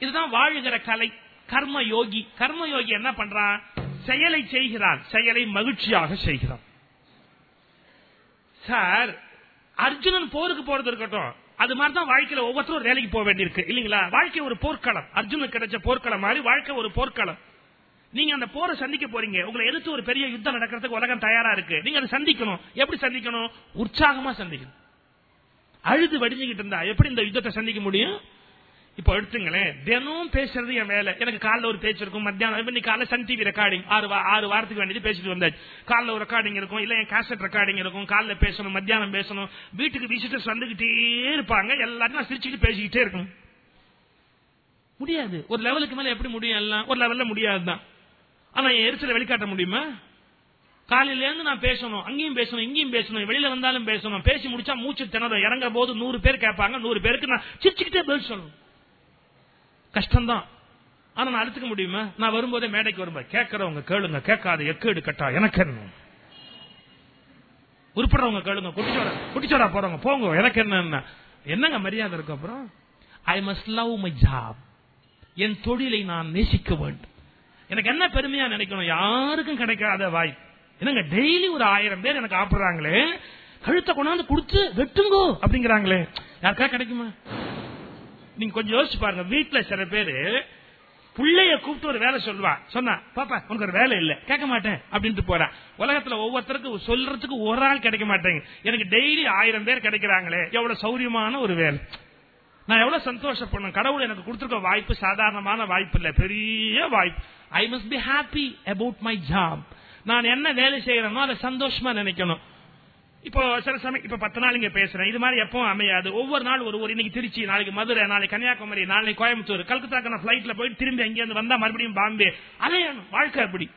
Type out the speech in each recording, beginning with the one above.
இதுதான் வாழுகிற கலை. கர்ம யோகி கர்ம யோகி என்ன பண்றான் செயலை செய்கிறான் செயலை மகிழ்ச்சியாக செய்கிறான் சார் அர்ஜுனன் போருக்கு போறது இருக்கட்டும். அது மாதிரி தான் வாழ்க்கையில ஒவ்வொருத்தரும் வேலைக்கு போக வேண்டியிருக்கு. இல்லீங்களா? வாழ்க்கை ஒரு போர்க்களம். அர்ஜுனுக்கு கிடைச்ச போர்க்களம் மாதிரி வாழ்க்கை ஒரு போர்க்களம். நீங்க அந்த போரை சந்திக்க போறீங்க. உங்களை எதிர்த்து ஒரு பெரிய யுத்தம் நடக்கிறதுக்கு உலகம் தயாரா இருக்கு. நீங்க அதை சந்திக்கணும். எப்படி சந்திக்கணும்? உற்சாகமா சந்திக்கணும். அழுது வடிஞ்சுக்கிட்டு இருந்தா எப்படி இந்த யுத்தத்தை சந்திக்க முடியும்? இப்ப எடுத்துங்களேன். தினம் பேசுறது என் வேலை. எனக்கு காலைல ஒரு பேச்சு இருக்கும் மத்தியானம் இன்னைக்கு காலைல சன் டிவி ரெக்கார்டிங் ஆறு ஆறு வாரத்துக்கு வேண்டியது பேசிட்டு வந்தாச்சு. காலைல ஒரு ரெக்கார்டிங் இருக்கும் இல்ல என் கேசட் ரெக்கார்டிங் இருக்கும். காலைல பேசணும் மத்தியானம் பேசணும். வீட்டுக்கு விசிட்டர்ஸ் வந்துகிட்டே இருப்பாங்க. எல்லாரும் நான் சிரிச்சுட்டு பேசிக்கிட்டே இருக்கும் முடியாது. ஒரு லெவலுக்கு மேல எப்படி முடியும் எல்லாம்? ஒரு லெவல்ல முடியாதுதான் ஆனா என் எரிச்சலை வெளிக்காட்ட முடியுமா? காலையில இருந்து நான் பேசணும். அங்கேயும் பேசணும் இங்கேயும் பேசணும். வெளியில வந்தாலும் பேசணும். பேசி முடிச்சா மூச்சு திணறும். இறங்க போது நூறு பேர் கேட்பாங்க. நூறு பேருக்கு நான் சிரிச்சுக்கிட்டே பதில் சொல்லணும். கஷ்டம்தான். ஆனா நான் அழுத்துக்க முடியுமா? நான் வரும்போதே மேடைக்கு வரும்போது கேட்கறவங்க கேளுங்க கேட்காத எக்கேடு கட்டா எனக்கு என்ன? உருப்படுறவங்க கேளுங்க குட்டிச்சோட குட்டிச்சோடா போறவங்க போங்க எனக்கு என்ன என்னங்க மரியாதை இருக்கு அப்புறம்? I must love my job என் தொழிலை நான் நேசிக்க வேண்டும். எனக்கு என்ன பெருமையா நினைக்கணும்? யாருக்கும் கிடைக்காத வாய்ப்பு என்னங்க டெய்லி ஒரு ஆயிரம் பேர் எனக்கு ஆப்பிடுறாங்களே கழுத்தை கொண்டாந்து கொடுத்து வெட்டுங்கோ அப்படிங்கிறாங்களே. யாருக்கா கிடைக்குமா? நீங்க கொஞ்சம் யோசிச்சு பாருங்க. வீட்டுல சில பேரு பிள்ளைய கூப்பிட்டு ஒரு வேலை சொல்லுவா. சொன்னா பாப்பா உனக்கு ஒரு வேலை இல்ல. கேட்க மாட்டேன். அப்படின்ட்டு போறான் உலகத்துல ஒவ்வொருத்தருக்கும் சொல்றதுக்கு ஒரு ஆள் கிடைக்க மாட்டேங்க எனக்கு டெய்லி ஆயிரம் பேர் கிடைக்கிறாங்களே. எவ்வளவு சௌரியமான ஒரு வேலை. நான் எவ்வளவு சந்தோஷப்படணும். கடவுள் எனக்கு கொடுத்துருக்க வாய்ப்பு சாதாரணமான வாய்ப்பு இல்ல. பெரிய வாய்ப்பு. I must be happy about my job நான் என்ன வேலை செய்யறேனோ அதை சந்தோஷமா நினைக்கணும். இப்போ சில சமயம் இப்ப பத்து நாள் இங்க பேசுறேன். இது மாதிரி எப்பவும் அமையாது. ஒவ்வொரு நாள் ஒரு ஒரு இன்னைக்கு திருச்சி நாளைக்கு மதுரை நாளைக்கு கன்னியாகுமரி நாளைக்கு கோயம்புத்தூர். கல்கத்தாக்கு நான் பிளைட்ல போயிட்டு திரும்பி அங்கிருந்து வந்தா மறுபடியும் பாம்பே. அலையணும் வாழ்க்கை அப்படி.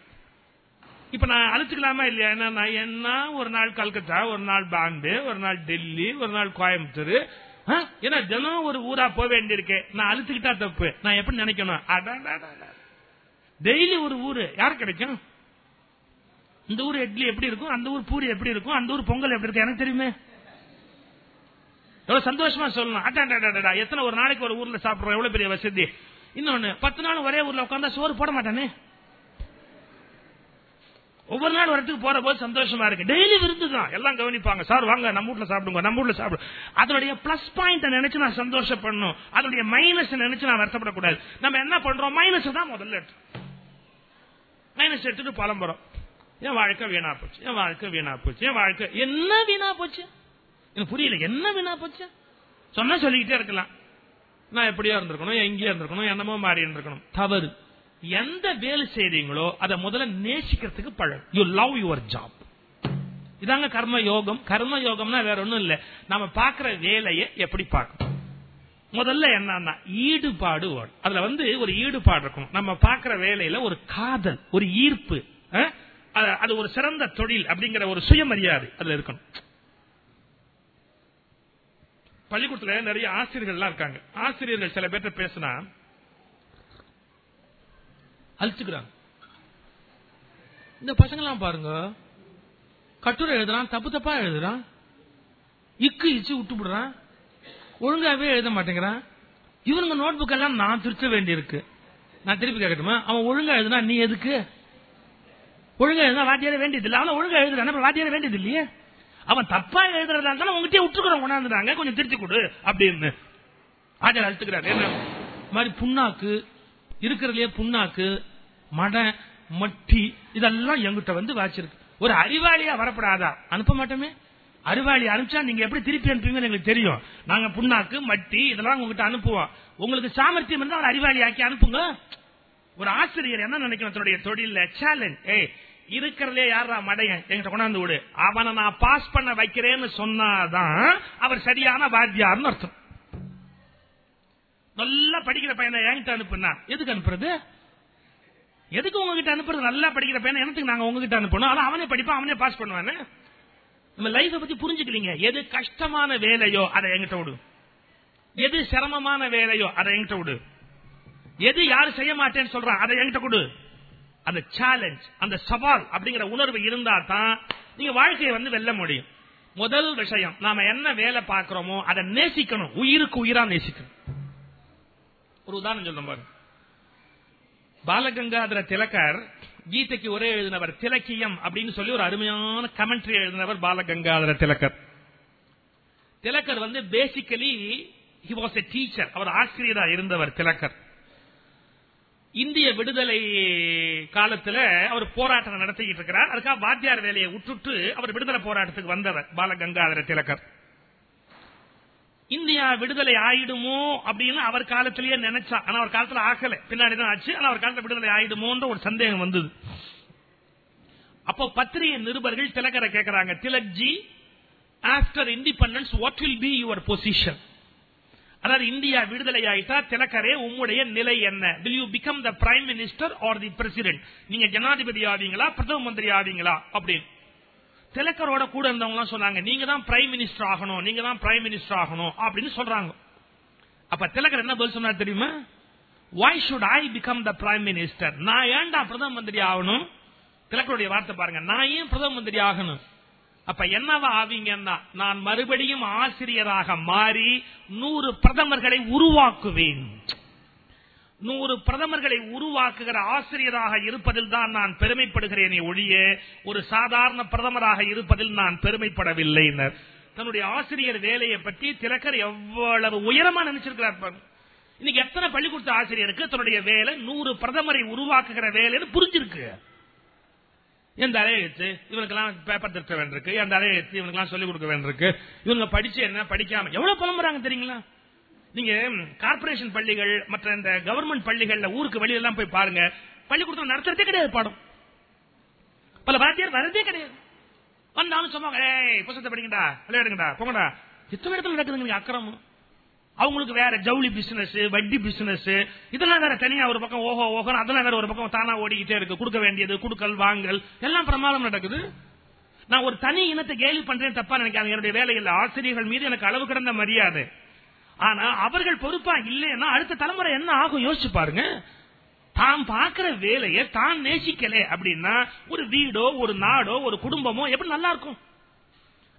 இப்ப நான் அழுத்துக்கலாமா இல்லையா? என்ன நான் என்ன? ஒரு நாள் கல்கத்தா ஒரு நாள் பாம்பே ஒரு நாள் டெல்லி ஒரு நாள் கோயம்புத்தூர். ஆ? ஏன்னா தினம் ஒரு ஊரா போக வேண்டியிருக்கேன் நான் அழுத்துக்கிட்டா தப்பு. நான் எப்படி நினைக்கணும். டெய்லி ஒரு ஊரு. யாரு கிடைக்கும்? இந்த ஊர் இட்லி எப்படி இருக்கும்? அந்த ஊர் பூரி எப்படி இருக்கும்? அந்த ஊர் பொங்கல் எப்படி இருக்கும்? எனக்கு தெரியுமே. எவ்வளவு சந்தோஷமா சொல்லணும். அட்டாடா எத்தனை ஒரு நாளைக்கு ஒரு ஊர்ல சாப்பிடுறோம்? எவ்வளவு பெரிய வசதி. இன்னொன்னு பத்து நாள் ஒரே ஊர்ல உட்காந்தா சோறு போட மாட்டானே? ஒவ்வொரு நாள் வரத்துக்கு போற போது சந்தோஷமா இருக்கு. டெய்லி விருந்து தான் எல்லாம் கவனிப்பாங்க. சார் வாங்க நம்ம வீட்டுல சாப்பிடுங்க நம்ம வீட்டுல சாப்பிடும் அதனுடைய பிளஸ் பாயிண்ட் நினைச்சு நான் சந்தோஷப்படணும். அதனுடைய மைனஸ் நினைச்சு நான் வருத்தப்படக்கூடாது. நம்ம என்ன பண்றோம்? மைனஸ் தான் முதல்ல எடுத்து மைனஸ் எடுத்துட்டு பழம்புறோம் என் வாழ்க்கை வீணா போச்சு என் வாழ்க்கை வீணா போச்சு என் வாழ்க்கை என்ன வீணா போச்சு? எனக்கு புரியல என்ன வீணா போச்சு? சொன்னா சொல்லிக்கிட்டே இருக்கலாம். நான் எப்படியா இருந்திருக்கணும் எங்கேயோ இருந்திருக்கணும் என்னமோ மாறி இருந்திருக்கணும். தவறு. எந்த வேலை செய்றீங்களோ அதை முதல்ல நேசிக்கிறதுக்கு பழகும் யூ லவ் யுவர் ஜாப் இதாங்க கர்ம யோகம். கர்ம யோகம்னா வேற ஒண்ணும் இல்ல. நம்ம பாக்குற வேலையை எப்படி பார்க்கணும்? முதல்ல என்னன்னா ஈடுபாடு அதுல வந்து ஒரு ஈடுபாடு இருக்கும் நம்ம பாக்குற வேலையில ஒரு காதல் ஒரு ஈர்ப்பு அது- ஒரு சிறந்த தொழில் அப்படிங்கிற ஒரு சுயமரியாதை அதுல இருக்கணும். பள்ளிக்கூடத்துல நிறைய ஆசிரியர்கள்லாம் இருக்காங்க. ஆசிரியர்கள் சில பேர்ட்ட பேசினா அழிச்சுக்கிறாங்க. இந்த பசங்கெல்லாம் பாருங்க கட்டுரை எழுதுறான் தப்பு தப்பா எழுதுறான் இக்கு இச்சு விட்டு விடுறான் ஒழுங்காவே எழுத மாட்டேங்கிறான். இவனுங்க நோட் புக் எல்லாம் நான் திருச்ச வேண்டியிருக்கு. நான் திருப்பி கேட்கட்டுமா? அவன் ஒழுங்கா எழுதுனா நீ எதுக்கு? ஒழுங்கா எழுதுனா வாத்தியாரே வேண்டியது இல்ல. அவன் ஒழுங்கா எழுதுறான். வாத்தியாரே வேண்டியது இல்லையே? அவன் தப்பா எழுதுறதா இருந்தாலும் உங்ககிட்ட விட்டுக்கிறோம் கொண்டாந்துறாங்க கொஞ்சம் திருத்தி கொடு அப்படின்னு. ஆஜர் அழுத்துக்கிறாரு. என்ன? மாதிரி புண்ணாக்கு இருக்கிறதுலயே புண்ணாக்கு மடை மட்டி இதெல்லாம் எங்கிட்ட வந்து வாச்சிருக்கு. ஒரு அறிவாளியா வரப்படாதா? அனுப்ப மாட்டோமே. அறிவாளி அனுப்பிச்சா நீங்க எப்படி திருப்பி அனுப்புவீங்கன்னு எங்களுக்கு தெரியும். நாங்க புண்ணாக்கு மட்டி இதெல்லாம் உங்ககிட்ட அனுப்புவோம். உங்களுக்கு சாமர்த்தியம் இருந்தா ஒரு அறிவாளி ஆக்கி அனுப்புங்க. ஒரு ஆசிரியர் என்ன நினைக்கணும் தன்னுடைய தொழில சேலஞ்ச் ஏய் இருக்கிறதே யாரா மடையன்? என்கிட்ட கொண்டாந்து விடு. அவனை நான் பாஸ் பண்ண வைக்கிறேன்னு சொன்னாதான் அவர் சரியான வாத்தியார்னு அர்த்தம். நல்லா படிக்கிற பையனை என்கிட்ட அனுப்புனா. எதுக்கு அனுப்புறது? எதுக்கு உங்ககிட்ட அனுப்புறது? நல்லா படிக்கிற பையனை எனக்கு நாங்க உங்ககிட்ட அனுப்பணும்? ஆனா அவனே படிப்பான் அவனே பாஸ் பண்ணுவானே. நம்ம லைஃப பத்தி புரிஞ்சுக்கலீங்க. எது கஷ்டமான வேலையோ அதை என்கிட்ட விடு. எது சிரமமான வேலையோ அதை என்கிட்ட விடு. எது யாரு செய்ய மாட்டேன்னு சொல்றான் அதை என்கிட்ட கொடு. அந்த சேலஞ்ச் அந்த சவால் அப்படிங்கிற உணர்வு இருந்தா தான் நீங்க வாழ்க்கையை வந்து வெல்ல முடியும். முதல் விஷயம் நாம என்ன வேலை பார்க்கிறோமோ அதை நேசிக்கணும். உயிருக்கு உயிரா நேசிக்கணும். ஒரு உதாரணம் சொல்லும் பாருங்க. பாலகங்காதர திலகர் கீதைக்கு ஒரே எழுதினவர் திலக்கியம் அப்படின்னு சொல்லி ஒரு அருமையான கமெண்ட்ரி எழுதினவர் பாலகங்காதர திலகர். திலக்கர் வந்து basically he was a teacher அவர் ஆசிரியராக இருந்தவர் திலகர். இந்திய விடுதலை காலத்துல அவர் போராட்டம் நடத்திக்கிட்டு இருக்கிறார். அதுக்காக வாத்தியார் வேலையை உற்றுட்டு அவர் விடுதலை போராட்டத்துக்கு வந்தவர் பாலகங்காதர திலகர். இந்தியா விடுதலை ஆயிடுமோ அப்படின்னு அவர் காலத்திலேயே நினைச்சா. ஆனா அவர் காலத்துல ஆகல. பின்னாடி தான் ஆச்சு. ஆனா அவர் காலத்துல விடுதலை ஆயிடுமோன்ற ஒரு சந்தேகம் வந்தது. அப்போ பத்திரிகை நிருபர்கள் திலகரை கேட்கிறாங்க Tilakji after independence what will be your position? அதாவது இந்தியா விடுதலை ஆயிட்டா திலக்கரே உம்முடைய நிலை என்ன? Will you become the prime minister or the president நீங்க ஜனாதிபதி ஆவீங்களா? பிரதம மந்திரி ஆவீங்களா? அப்படின்னு. திலக்கரோட கூட இருந்தவங்க சொன்னாங்க நீங்க தான் பிரைம் மினிஸ்டர் ஆகணும் நீங்க தான் பிரைம் மினிஸ்டர் ஆகணும் அப்படின்னு சொல்றாங்க. அப்ப திலக்கர் என்ன பதில் சொன்னார் தெரியுமா? Why should I become the prime minister நான் ஏன்டா பிரதம மந்திரி ஆகணும்? திலக்கருடைய வார்த்தை பாருங்க நான் ஏன் பிரதம மந்திரி ஆகணும்? அப்ப என்னவா ஆவீங்கன்னா நான் மறுபடியும் ஆசிரியராக மாறி நூறு பிரதமர்களை உருவாக்குவேன். நூறு பிரதமர்களை உருவாக்குகிற ஆசிரியராக இருப்பதில் தான் நான் பெருமைப்படுகிறேனே ஒழிய ஒரு சாதாரண பிரதமராக இருப்பதில் நான் பெருமைப்படவில்லை தன்னுடைய ஆசிரியர் வேலையை பற்றி திலக்கர் எவ்வளவு உயரமா நினைச்சிருக்கிறார் இன்னைக்கு எத்தனை பள்ளிக்கூட ஆசிரியருக்கு தன்னுடைய வேலை நூறு பிரதமரை உருவாக்குகிற வேலைன்னு புரிஞ்சிருக்கு. எந்த அலையெழுத்து இவனுக்கெல்லாம் பேப்பர் திருத்த வேண்டியிருக்கு. எந்த அலையெழுத்து இவனுக்கெல்லாம் சொல்லிக் கொடுக்க வேண்டியிருக்கு. இவங்க படிச்சு என்ன படிக்காம எவ்வளவு புலம்புறாங்க தெரியுங்களா? நீங்க கார்பரேஷன் பள்ளிகள் மற்ற இந்த கவர்மெண்ட் பள்ளிகள்ல ஊருக்கு வெளியெல்லாம் போய் பாருங்க. பள்ளிக்கூடத்தில் நடத்துறதே கிடையாது பாடம். பல வாத்தியார் வரதே கிடையாது. வந்தாலும் சொன்னாங்க ஏய் புத்தகத்தை படிக்கடா விளையாடுங்கடா போங்கடா. எத்தனை இடத்துல நடக்குதுங்க அக்கிரமம்? அவங்களுக்கு வேற ஜவுளி பிசினஸ் வட்டி பிசினஸ் இதெல்லாம் வேற தனியா ஒரு பக்கம் ஓஹோ ஓஹோ அதெல்லாம் வேற ஒரு பக்கம் தானா ஓடிக்கிட்டே இருக்கு. கொடுக்க வேண்டியது குடுக்கல் வாங்கல் எல்லாம் பிரமாதம் நடக்குது. நான் ஒரு தனி இனத்தை கேலி பண்றேன் தப்பா நினைக்காங்க என்னுடைய வேலையில் ஆசிரியர்கள் மீது எனக்கு அளவு கிடந்த மரியாதை. ஆனா அவர்கள் பொறுப்பா இல்லைன்னா அடுத்த தலைமுறை என்ன ஆகும் யோசிச்சு பாருங்க. தான் பார்க்கிற வேலையை தான் நேசிக்கல அப்படின்னா ஒரு வீடோ ஒரு நாடோ ஒரு குடும்பமோ எப்படி நல்லா இருக்கும்?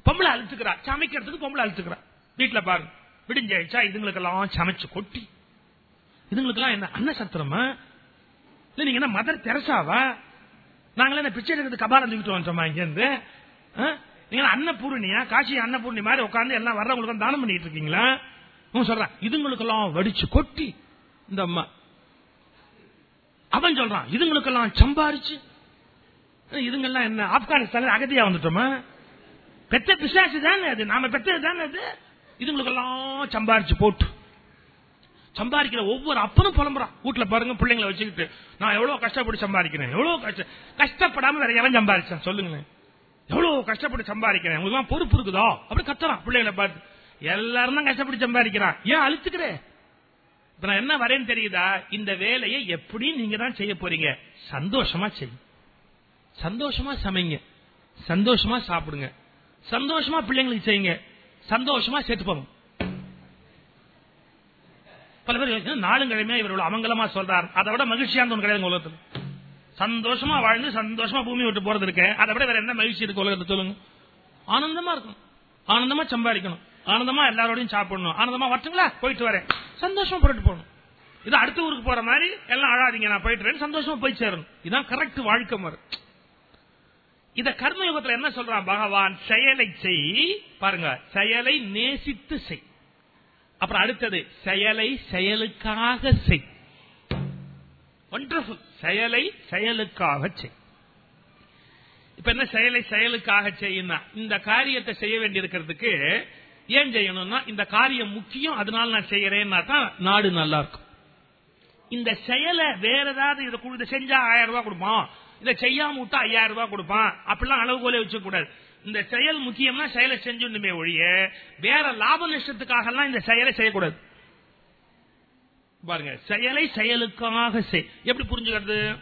பொம்பளை அழுத்துக்கிறா. சமைக்கிறதுக்கு பொம்பளை அழுத்துக்கிறா. வீட்டுல பாருங்க. விடிஞ்சாயிச்சா இதுங்களுக்கெல்லாம் சமைச்சு கொட்டி. இதுங்களுக்கெல்லாம் என்ன அன்னசத்திரமா இல்ல நீங்க என்ன மதர் தெரசாவா? நாங்களே என்ன பிச்சை எடுக்கிறது கபாலம் தூக்கிட்டு வந்துட்டோமா இங்க இருந்து? நீங்க அன்னபூர்ணியா? காசி அன்னபூர்ணி மாதிரி உட்காந்து எல்லாம் வர்றவங்களுக்கு தானம் பண்ணிட்டு இருக்கீங்களா? சொல்றான் இதுங்களுக்கெல்லாம் வடிச்சு கொட்டி. இந்த அம்மா. அவன் சொல்றான் இதுங்களுக்கெல்லாம் சம்பாரிச்சு. இதுங்கெல்லாம் என்ன ஆப்கானிஸ்தான் அகதியா வந்துட்டோமா? பெத்த பிசாசு தானே அது நாம பெற்றது தானே அது? இதுங்களுக்கெல்லாம் சம்பாரிச்சு போட்டு. சம்பாதிக்கிற ஒவ்வொரு அப்பனும் புலம்புறான். வீட்டுல பாருங்க பிள்ளைங்களை வச்சுக்கிட்டு நான் எவ்வளவு கஷ்டப்பட்டு சம்பாதிக்கிறேன் எவ்வளவு கஷ்ட கஷ்டப்படாம வேற எவன் சம்பாதிச்சான் சொல்லுங்களேன். எவ்வளவு கஷ்டப்பட்டு சம்பாதிக்கிறேன் உங்களுக்கு பொறுப்பு இருக்குதோ? அப்படி கத்துறான் பிள்ளைங்களை பார்த்து. எல்லாரும் தான் கஷ்டப்பட்டு சம்பாதிக்கிறான். ஏன் அழுத்துக்கிற? இப்ப நான் என்ன வரேன்னு தெரியுதா? இந்த வேலையை எப்படி நீங்க தான் செய்ய போறீங்க. சந்தோஷமா செய்யும் சந்தோஷமா சமைங்க. சந்தோஷமா சாப்பிடுங்க. சந்தோஷமா பிள்ளைங்களுக்கு செய்யுங்க. சந்தோஷமா சேர்த்து போவோம் பல பேர் நாளுங்கிழமையா இவர்கள் அமங்கலமா சொல்றார். அதை விட மகிழ்ச்சியா ஒன்று கிடையாது உலகத்தில். சந்தோஷமா வாழ்ந்து சந்தோஷமா பூமி விட்டு போறது இருக்கு. அதை விட வேற என்ன மகிழ்ச்சி இருக்கு உலகத்தை சொல்லுங்க. ஆனந்தமா இருக்கும் ஆனந்தமா சம்பாதிக்கணும். ஆனந்தமா எல்லாரோடையும் சாப்பிடணும். ஆனந்தமா வரட்டுங்களா? போயிட்டு வரேன். சந்தோஷமா போயிட்டு போகணும். இது அடுத்த ஊருக்கு போற மாதிரி எல்லாம் அழாதீங்க நான் போயிட்டு சந்தோஷமா போய் சேரணும். இதான் கரெக்ட் வாழ்க்கை மாதிரி இத கர்மயுகத்துல என்ன சொல்றான் பகவான்? செயலை செய். பாருங்க செயலை நேசித்து செய். அப்புறம் அடுத்தது செயலை செயலுக்காக செய். ஒன்றர்ஃபுல் செயலை செயலுக்காக செய். இப்ப என்ன செயலை செயலுக்காக செய்யுன்னா இந்த காரியத்தை செய்ய வேண்டியிருக்கிறதுக்கு ஏன் செய்யணும்னா இந்த காரியம் முக்கியம் அதனால நான் செய்யறேன்னா தான் நாடு நல்லா இருக்கும். இந்த செயலை வேற ஏதாவது இதை செஞ்சா ஆயிரம் ரூபாய் கொடுப்போம் இதை செய்யாம விட்டா ஐயாயிரம் ரூபாய் கொடுப்பான். அப்படிலாம் அளவுகோலே வச்சுக்க கூடாது இந்த செயல் முக்கியம்னா செயலை செஞ்சுமே ஒழிய வேற லாப நஷ்டத்துக்காக எல்லாம் இந்த செயலை செய்யக்கூடாது. பாருங்க செயலை செயலுக்காக செய். எப்படி புரிஞ்சுக்கிறது?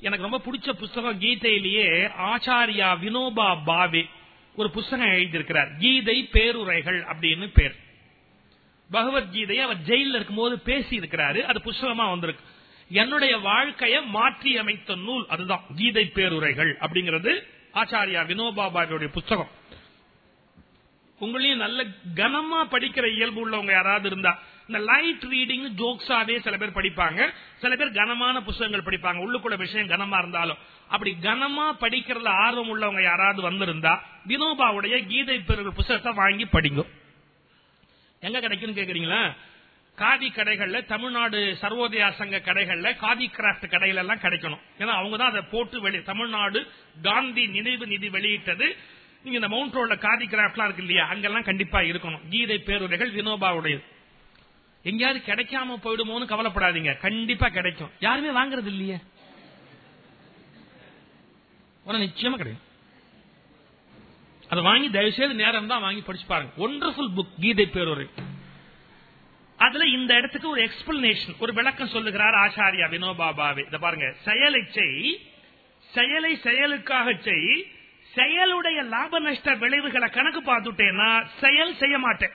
எனக்கு ரொம்ப பிடிச்ச புஸ்தகம் கீதையிலேயே ஆச்சாரியா வினோபா பாவே ஒரு புஸ்தகம் எழுதியிருக்கிறார். கீதை பேருரைகள் அப்படின்னு பேர். பகவத்கீதையை அவர் ஜெயில இருக்கும் போது பேசி இருக்கிறாரு அது புஸ்தகமா வந்திருக்கு. என்னுடைய வாழ்க்கையை மாற்றி அமைத்த நூல் அதுதான். கீதை பேருரைகள் அப்படிங்கிறது ஆச்சாரியா வினோபாபாவுடைய புஸ்தகம். உங்களையும் நல்ல கனமா படிக்கிற இயல்பு உள்ளவங்க யாராவது இருந்தா இந்த லைட் ரீடிங் ஜோக்ஸாவே சில பேர் படிப்பாங்க. சில பேர் கனமான புஸ்தகங்கள் படிப்பாங்க. உள்ளுக்குள்ள விஷயம் கனமா இருந்தாலும். அப்படி கனமா படிக்கிறதுல ஆர்வம் உள்ளவங்க யாராவது வந்திருந்தா வினோபாவுடைய கீதை பெருகள் புஸ்தகத்தை வாங்கி படிங்க. எங்க கிடைக்கும் கேக்குறீங்களா? காதி கடைகள்ல தமிழ்நாடு சர்வோதயா சங்க கடைகள்ல காதி கிராப்ட் கடையில எல்லாம் கிடைக்கணும். ஏன்னா அவங்க தான் அதை போட்டு வெளி தமிழ்நாடு காந்தி நினைவு நிதி வெளியிட்டது. நீங்க இந்த மவுண்ட் ரோட்ல காதி கிராப்ட்லாம் இருக்கு இல்லையா? அங்கெல்லாம் கண்டிப்பா இருக்கணும். கீதை பேருரைகள் வினோபாவுடையது. எங்கேயாவது கிடைக்காம போயிடுமோன்னு கவலைப்படாதீங்க. கண்டிப்பா கிடைக்கும். யாருமே வாங்குறது இல்லையே. ஆனா நிச்சயமா கிடைக்கும். அதை வாங்கி தயவு செய்து நேரம் தான் வாங்கி படிச்சு பாருங்க. ஒண்டர்ஃபுல் புக் கீதை பேருரை. அதுல இந்த இடத்துக்கு ஒரு எக்ஸ்பிளனேஷன் ஒரு விளக்கம் சொல்லுகிறார் ஆச்சாரியா வினோபாபாவே இத பாருங்க. செயலை செய் செயலை செயலுக்காக செய் செயலுடைய லாப நஷ்ட விளைவுகளை கணக்கு பார்த்துட்டேன்னா செயல் செய்ய மாட்டேன்.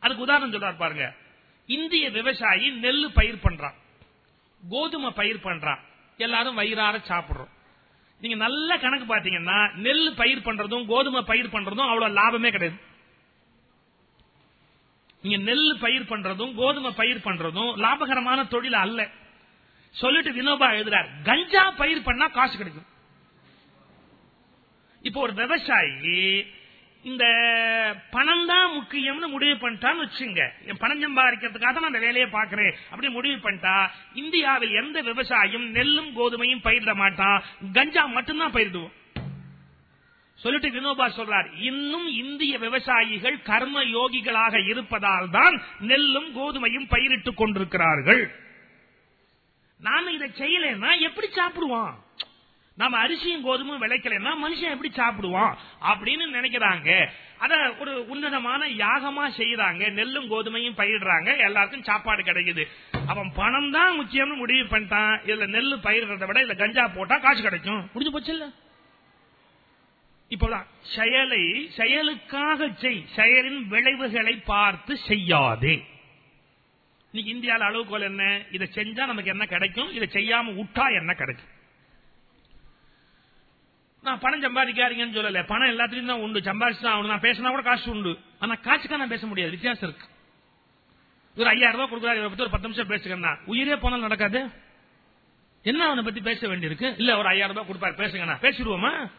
அதுக்கு உதாரணம் சொல்றார் பாருங்க. இந்திய விவசாயி நெல்லு பயிர் பண்றான். கோதுமை பயிர் பண்றான். எல்லாரும் வயிறார சாப்பிடுறோம். நீங்க நல்ல கணக்கு பாத்தீங்கன்னா நெல் பயிர் பண்றதும் கோதுமை பயிர் பண்றதும் அவ்வளவு லாபமே கிடையாது. நீங்க நெல் பயிர் பண்றதும் கோதுமை பயிர் பண்றதும் லாபகரமான தொழில் அல்ல. சொல்லிட்டு வினோபா எழுதுறார் கஞ்சா பயிர் பண்ணா காசு கிடைக்கும். இப்போ ஒரு விவசாயி இந்த பணம் தான் முக்கியம்னு முடிவு பண்ணிட்டான்னு வச்சுங்க என் பணம் சம்பாதிக்கிறதுக்காக நான் அந்த வேலையை பாக்குறேன் அப்படி முடிவு பண்ணிட்டா இந்தியாவில் எந்த விவசாயம் நெல்லும் கோதுமையும் பயிரிட மாட்டான். கஞ்சா மட்டும்தான் பயிரிடுவோம். சொல்லிட்டு வினோபா சொல்றார் இன்னும் இந்திய விவசாயிகள் கர்ம யோகிகளாக இருப்பதால் தான் நெல்லும் கோதுமையும் பயிரிட்டுக் கொண்டிருக்கிறார்கள். நாம இதை செய்யலன்னா எப்படி சாப்பிடுவான்? நாம அரிசியும் கோதுமும் விளைக்கலன்னா மனுஷன் எப்படி சாப்பிடுவான்? அப்படின்னு நினைக்கிறாங்க. அத ஒரு உன்னதமான யாகமா செய்யறாங்க நெல்லும் கோதுமையும் பயிரிடுறாங்க எல்லாருக்கும் சாப்பாடு கிடைக்குது. அவன் பணம் தான் முக்கியம்னு முடிவு பண்ணிட்டான். இதுல நெல்லு பயிரிடுறத விட இதுல கஞ்சா போட்டா காசு கிடைக்கும். முடிஞ்சு போச்சு இல்ல? இப்பதான் செயலை செயலுக்காக செய் செயலின் விளைவுகளை பார்த்து செய்யாதே. இன்னைக்கு இந்தியாவில் அளவுகோல் என்ன? இதை செஞ்சா நமக்கு என்ன கிடைக்கும்? இதை செய்யாம விட்டா என்ன கிடைக்கும்? நான் பணம் சம்பாதிக்காதீங்கன்னு சொல்லல. பணம் எல்லாத்துலயும் தான் உண்டு. சம்பாதிச்சு தான் நான் பேசினா கூட காசு உண்டு. ஆனா காசுக்கா நான் பேச முடியாது. வித்தியாசம் இருக்கு. ஒரு ஐயாயிரம் ரூபாய் கொடுக்குறாரு. இவரை பத்தி ஒரு பத்து நிமிஷம் பேசுங்கன்னா உயிரே போனாலும் நடக்காது. என்ன அவனை பத்தி பேச வேண்டியிருக்கு? இல்ல ஒரு ஐயாயிரம் ரூபாய் கொடுப்பாரு. பேசுங்கண்ணா. பேசிடுவோமா?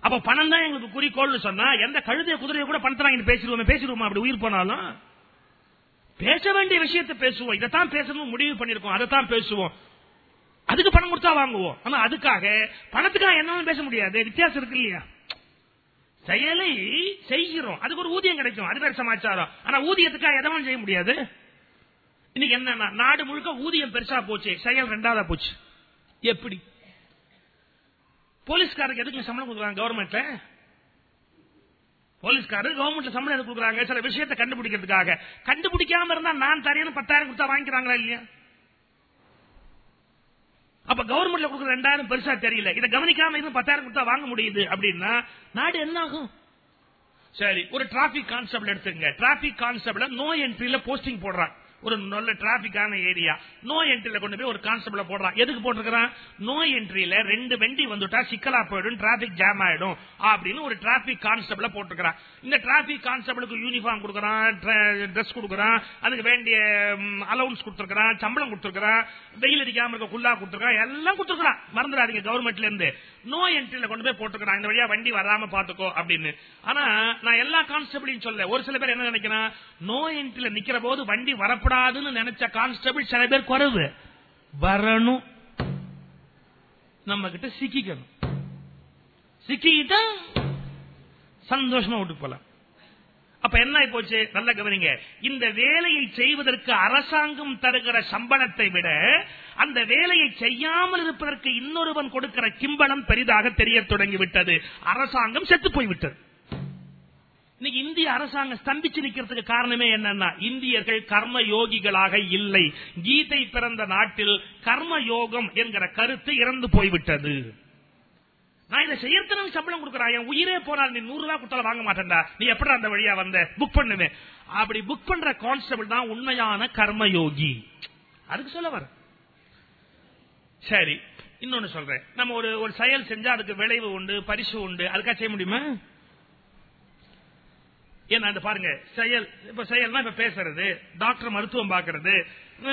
அப்ப பணம் தான் எங்களுக்கு குறிக்கோள்னு சொன்னா எந்த கழுதைய குதிரையை கூட பணத்தை வாங்கி பேசிடுவோமே பேசிடுவோமா? அப்படி உயிர் போனாலும். பேச வேண்டிய விஷயத்தை பேசுவோம். இதைத்தான் பேசணும் முடிவு பண்ணிருக்கோம் அதைத்தான் பேசுவோம். அதுக்கு பணம் கொடுத்தா வாங்குவோம். ஆனா அதுக்காக பணத்துக்காக என்னன்னு பேச முடியாது. வித்தியாசம் இருக்கு இல்லையா? செயலை செய்கிறோம். அதுக்கு ஒரு ஊதியம் கிடைக்கும். அது பேர் சமாச்சாரம். ஆனா ஊதியத்துக்காக எதவும் செய்ய முடியாது. இன்னைக்கு என்ன நாடு முழுக்க ஊதியம் பெருசா போச்சு. செயல் ரெண்டாவதா போச்சு. எப்படி? போலீஸ்காரருக்கு எதுக்கு சம்பளம் கொடுக்குறாங்க? கவர்மெண்ட்ல போலீஸ்காரர் கவர்மெண்ட்ல சம்பளம் எதுக்கு கொடுக்குறாங்க? சில விஷயத்தை கண்டுபிடிக்கிறதுக்காக. கண்டுபிடிக்காம இருந்தா நான் தரேன்னு பத்தாயிரம் கொடுத்தா வாங்கிக்கிறாங்களா இல்லையா? அப்ப கவர்மெண்ட்ல கொடுக்குற ரெண்டாயிரம் பெருசா தெரியல. இதை கவனிக்காம இருந்து பத்தாயிரம் கொடுத்தா வாங்க முடியுது அப்படின்னா நாடு என்ன ஆகும்? சரி ஒரு டிராபிக் கான்ஸ்டபிள் எடுத்துங்க டிராபிக் கான்ஸ்டபிள் நோ என்ட்ரியில போஸ்டிங் போடுறான். ஒரு நல்ல டிராபிக்கான ஏரியா நோ என்ட்ரியில கொண்டு போய் ஒரு கான்ஸ்டபிள போடுறான். எதுக்கு போட்டிருக்கிறான்? நோ என்ட்ரியில ரெண்டு வண்டி வந்துட்டா சிக்கலா போயிடும் டிராபிக் ஜாம் ஆயிடும் அப்படின்னு ஒரு டிராபிக் கான்ஸ்டபிள போட்டிருக்கிறான். இந்த டிராபிக் கான்ஸ்டபிளுக்கு யூனிஃபார்ம் கொடுக்கறான் ட்ரெஸ் கொடுக்கறான் அதுக்கு வேண்டிய அலவுன்ஸ் கொடுத்திருக்கிறான் சம்பளம் கொடுத்திருக்கிறான் வெயில் அடிக்காம இருக்க குல்லா கொடுத்திருக்கான் எல்லாம் கொடுத்திருக்கான் மறந்துடாதீங்க கவர்மெண்ட்ல இருந்து. நோ என்ட்ரியில கொண்டு போய் போட்டுக்கிறான் இந்த வழியா வண்டி வராம பாத்துக்கோ அப்படின்னு. ஆனா நான் எல்லா கான்ஸ்டபிளையும் சொல்ல ஒரு சில பேர் என்ன நினைக்கிறேன் நோ என்ட்ரியில நிக்கிற போது வண்டி வரப்படாதுன்னு நினைச்ச கான்ஸ்டபிள் சில பேர் குறைவு. வரணும். நம்ம கிட்ட சிக்கிக்கணும். சிக்கிக்கிட்டா சந்தோஷமா விட்டு போலாம். அப்ப என்ன போச்சு? நல்ல கவனிங்க. இந்த வேலையை செய்வதற்கு அரசாங்கம் தருகிற சம்பளத்தை விட அந்த வேலையை செய்யாமல் இருப்பதற்கு இன்னொருவன் கொடுக்கிற கிம்பளம் பெரிதாக தெரிய தொடங்கிவிட்டது. அரசாங்கம் செத்து போய்விட்டது. இன்னைக்கு இந்திய அரசாங்கம் ஸ்தம்பிச்சு நிக்கிறதுக்கு காரணமே என்னன்னா இந்தியர்கள் கர்ம யோகிகளாக இல்லை. கீதை பிறந்த நாட்டில் கர்ம யோகம் என்கிற கருத்து இறந்து போய்விட்டது. நான் இதை செய்யறதுக்கு சம்பளம் கொடுக்குறேன். என் உயிரே போனால் நீ நூறு ரூபாய் கொடுத்தாலும் வாங்க மாட்டேன்டா. நீ எப்படி அந்த வழியா வந்த? புக் பண்ணுவேன். அப்படி புக் பண்ற கான்ஸ்டபிள் தான் உண்மையான கர்மயோகி. அதுக்கு சொல்ல வரேன் சரி இன்னொன்னு சொல்றேன். நம்ம ஒரு ஒரு செயல் செஞ்சா அதுக்கு விளைவு உண்டு பரிசு உண்டு அதுக்காக செய்ய முடியுமா? ஏன்னா பாருங்க செயல் இப்ப செயல்னா இப்ப பேசுறது டாக்டர் மருத்துவம் பாக்குறது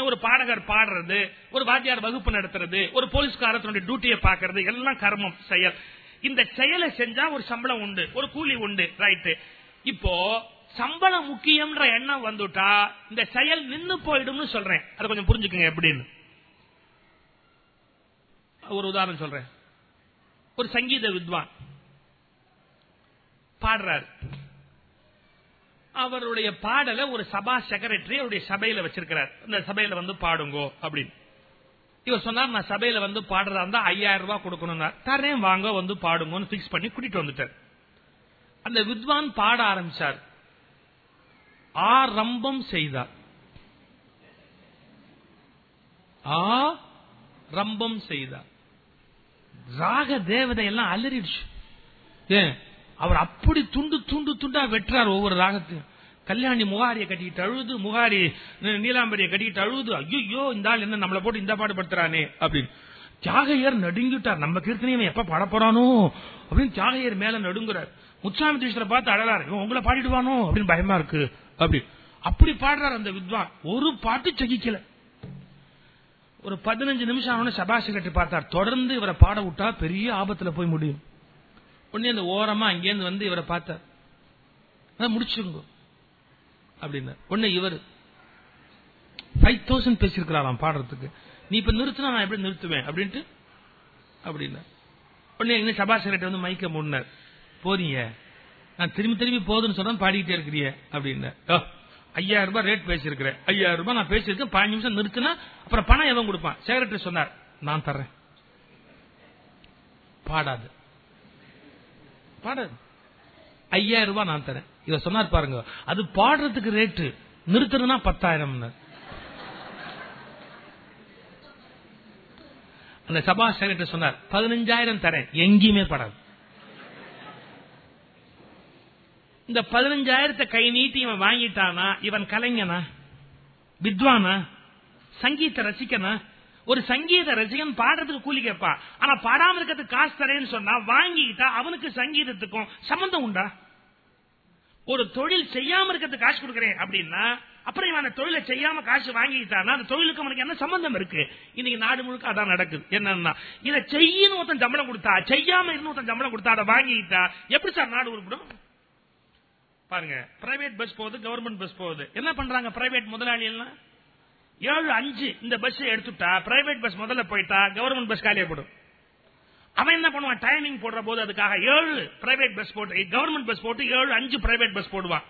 ஒரு பாடகர் பாடுறது ஒரு வாத்தியார் வகுப்பு நடத்துறது ஒரு போலீஸ்காரர் தன்னுடைய டியூட்டியை பாக்குறது எல்லாம் கர்மம் செயல். இந்த செயலை செஞ்சா ஒரு சம்பளம் உண்டு ஒரு கூலி உண்டு ரைட்டு இப்போ சம்பளம் முக்கியம்ன்ற எண்ணம் வந்துட்டா இந்த செயல் நின்னு போயிடும்னு சொல்றேன். அதை கொஞ்சம் புரிஞ்சுக்கங்க எப்படின்னு. ஒரு உதாரணம் சொல்றேன். ஒரு சங்கீத வித்வான் பாடுறாரு. அவருடைய பாடலை ஒரு சபா செக்ரட்டரி அவருடைய சபையில வச்சிருக்கிறார். இந்த சபையில வந்து பாடுங்கோ அப்படின்னு. இவர் சொன்னார் நான் சபையில வந்து பாடுறதா இருந்தா ஐயாயிரம் ரூபாய் கொடுக்கணும் தரேன் வாங்க வந்து பாடுங்கன்னு பிக்ஸ் பண்ணி கூட்டிட்டு வந்துட்டார். அந்த வித்வான் பாட ஆரம்பிச்சார். ஆரம்பம் செய்தார். ஆ ரம்பம் செய்தார். ராக தேவதை எல்லாம் அலறிடுச்சு. ஏன்? அவர் அப்படி துண்டு துண்டு துண்டா வெட்டுறார் ஒவ்வொரு ராகத்தையும். கல்யாணி முகாரியை கட்டிக்கிட்டு அழுது முகாரி நீலாம்பரியை கட்டிக்கிட்டு அழுது ஐயோ இந்த ஆள் என்ன நம்மளை போட்டு இந்த பாடுபடுத்துறானே அப்படின்னு. தியாகையர் நடுங்கிட்டார். நம்ம கீர்த்தனையும் எப்ப பாட போறானோ அப்படின்னு தியாகையர் மேல நடுங்குறார். முச்சாமி தீஸ்வரை பார்த்து அழகாரு உங்களை பாடிடுவானோ அப்படின்னு பயமா இருக்கு அப்படி அப்படி பாடுறார் அந்த வித்வான். ஒரு பாட்டு சகிக்கல ஒரு பதினஞ்சு நிமிஷம் அவன சபாஷ் கட்டி பார்த்தார். தொடர்ந்து இவரை பாட விட்டா பெரிய ஆபத்துல போய் முடியும். உடனே அந்த ஓரமா அங்கேருந்து வந்து இவரை பார்த்தார். முடிச்சுங்க அப்படின்னு உடனே இவர் ஃபைவ் தௌசண்ட் பேசியிருக்கிறாராம் பாடுறதுக்கு. நீ இப்ப நிறுத்தினா நான் எப்படி நிறுத்துவேன்? அப்படின்ட்டு அப்படின்னா உடனே எங்க சபா செக்ரட்டரி வந்து மைக்க முன்னார் போறீங்க. நான் திரும்பி திரும்பி போதுன்னு சொன்னா பாடிக்கிட்டே இருக்கிறிய அப்படின்னு ஐயாயிரம் ரூபாய் ரேட் பேசியிருக்கிறேன். ஐயாயிரம் ரூபாய் நான் பேசியிருக்கேன். பதினஞ்சு நிமிஷம் நிறுத்தினா அப்புறம் பணம் எவன் கொடுப்பான்? செக்ரட்டரி சொன்னார் நான் தர்றேன். பாடாது. பாடாது. ஐயாயிரம் ரூபாய் நான் தரேன் இத சொன்னார் பாருங்க அது பாடுறதுக்கு ரேட்டு நிறுத்தணும்னா பத்தாயிரம் அந்த சபா செக்ரட்டரி சொன்னார் பதினஞ்சாயிரம் தரேன் எங்கேயுமே படாது. இந்த பதினஞ்சாயிரத்தை கை நீட்டி இவன் வாங்கிட்டானா? இவன் கலைஞனா? வித்வானா? சங்கீத ரசிக்கனா? ஒரு சங்கீத ரசிகன் பாடுறதுக்கு கூலி கேட்பா. ஆனா பாடாம இருக்கிறதுக்கு காசு தரேன்னு சொன்னா வாங்கிட்டா அவனுக்கு சங்கீதத்துக்கும் சம்பந்தம் உண்டா? ஒரு தொழில் செய்யாம இருக்கிறதுக்கு காசு கொடுக்கறேன் அப்படின்னா அப்புறம் இவன் தொழிலை செய்யாம காசு வாங்கிட்டானா அந்த தொழிலுக்கு அவனுக்கு என்ன சம்பந்தம் இருக்கு? இன்னைக்கு நாடு முழுக்க அதான் நடக்குது. என்னன்னா இதை செய்யணும் ஒருத்தன் சம்பளம் கொடுத்தா செய்யாம இன்னொருத்தன் சம்பளம் கொடுத்தா அதை வாங்கிட்டா எப்படி சார் நாடு உருப்பிடும்? பாருங்க பிரைவேட் பஸ் போகுது கவர்மெண்ட் பஸ் போகுது. என்ன பண்றாங்க பிரைவேட் முதலாளி எல்லாம் ஏழு அஞ்சு இந்த பஸ் எடுத்துட்டா பிரைவேட் பஸ் முதல்ல போயிட்டா கவர்மெண்ட் பஸ் காலியப்படும் அவன் என்ன பண்ணுவான்? டைமிங் போடுற போது அதுக்காக ஏழு பிரைவேட் பஸ் போட்டு கவர்மெண்ட் பஸ் போட்டு ஏழு அஞ்சு பிரைவேட் பஸ் போடுவான்.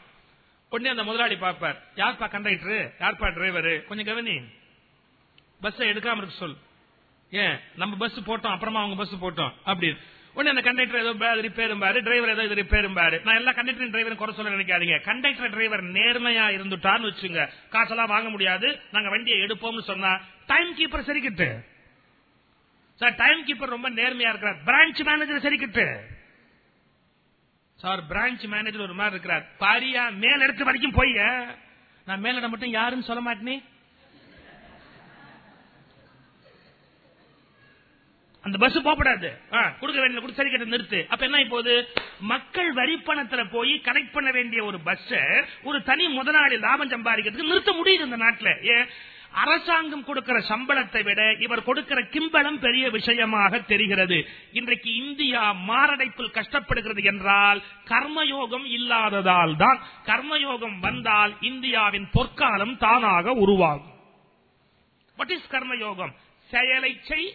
உடனே அந்த முதலாளி பார்ப்பார். யார்ப்பா கண்டக்டர் யார்ப்பா டிரைவர் கொஞ்சம் கவனி. பஸ் எடுக்காம இருக்கு சொல். ஏன்? நம்ம பஸ் போட்டோம் அப்புறமா அவங்க பஸ் போட்டோம். அப்படி உடனே அந்த கண்டக்டர் ஏதோ ரிப்பேரும் பாரு டிரைவர் ஏதோ இது ரிப்பேரும் பாரு நான் எல்லா கண்டக்டர் டிரைவரும் குறை சொல்ல நினைக்காதீங்க. கண்டக்டர் டிரைவர் நேர்மையா இருந்துட்டான்னு வச்சுங்க. காசெல்லாம் வாங்க முடியாது. நாங்க வண்டியை எடுப்போம்னு சொன்னா டைம் கீப்பர் சரிக்கிட்டு. சார் டைம் கீப்பர் ரொம்ப நேர்மையா இருக்கிறார். பிரான்ச் மேனேஜர் சரிக்கிட்டு. சார் பிரான்ச் மேனேஜர் ஒரு மாதிரி இருக்கிறார். பாரியா மேல் எடுத்து வரைக்கும் போய் நான் மேலிடம் மட்டும் யாருன்னு சொல்ல மாட்டேனே? அந்த பஸ் போகப்படாது. கொடுக்க வேண்டிய கொடுத்து சரி கட்ட நிறுத்து. அப்ப என்ன இப்போது மக்கள் வரி பணத்துல போய் கனெக்ட் பண்ண வேண்டிய ஒரு பஸ் ஒரு தனி முதலாளி லாபம் சம்பாதிக்கிறதுக்கு நிறுத்த முடியுது இந்த நாட்டில். அரசாங்கம் கொடுக்கிற சம்பளத்தை விட இவர் கொடுக்கிற கிம்பளம் பெரிய விஷயமாக தெரிகிறது. இன்றைக்கு இந்தியா மாரடைப்பில் கஷ்டப்படுகிறது என்றால் கர்மயோகம் இல்லாததால் தான். கர்மயோகம் வந்தால் இந்தியாவின் பொற்காலம் தானாக உருவாகும். வாட் இஸ் கர்மயோகம்? செயலை செய்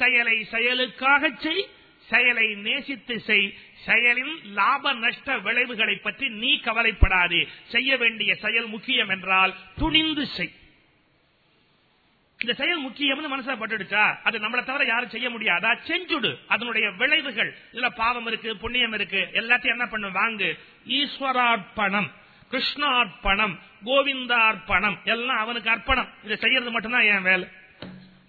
செயலை செயலுக்காக செய் செயலை நேசித்து செய். செயலின் லாப நஷ்ட விளைவுகளை பற்றி நீ கவலைப்படாதே. செய்ய வேண்டிய செயல் முக்கியம் என்றால் துணிந்து செய். இந்த செயல் முக்கியம்னு மனசுல பட்டுடுச்சா? அது நம்மளை தவிர யாரும் செய்ய முடியாதா? செஞ்சுடு. அதனுடைய விளைவுகள். இதுல பாவம் இருக்கு புண்ணியம் இருக்கு. எல்லாத்தையும் என்ன பண்ணு வாங்கு. ஈஸ்வரார்ப்பணம் கிருஷ்ணார்ப்பணம் கோவிந்தார்ப்பணம் எல்லாம் அவனுக்கு அர்ப்பணம். இதை செய்யறது மட்டும்தான் என் வேலை.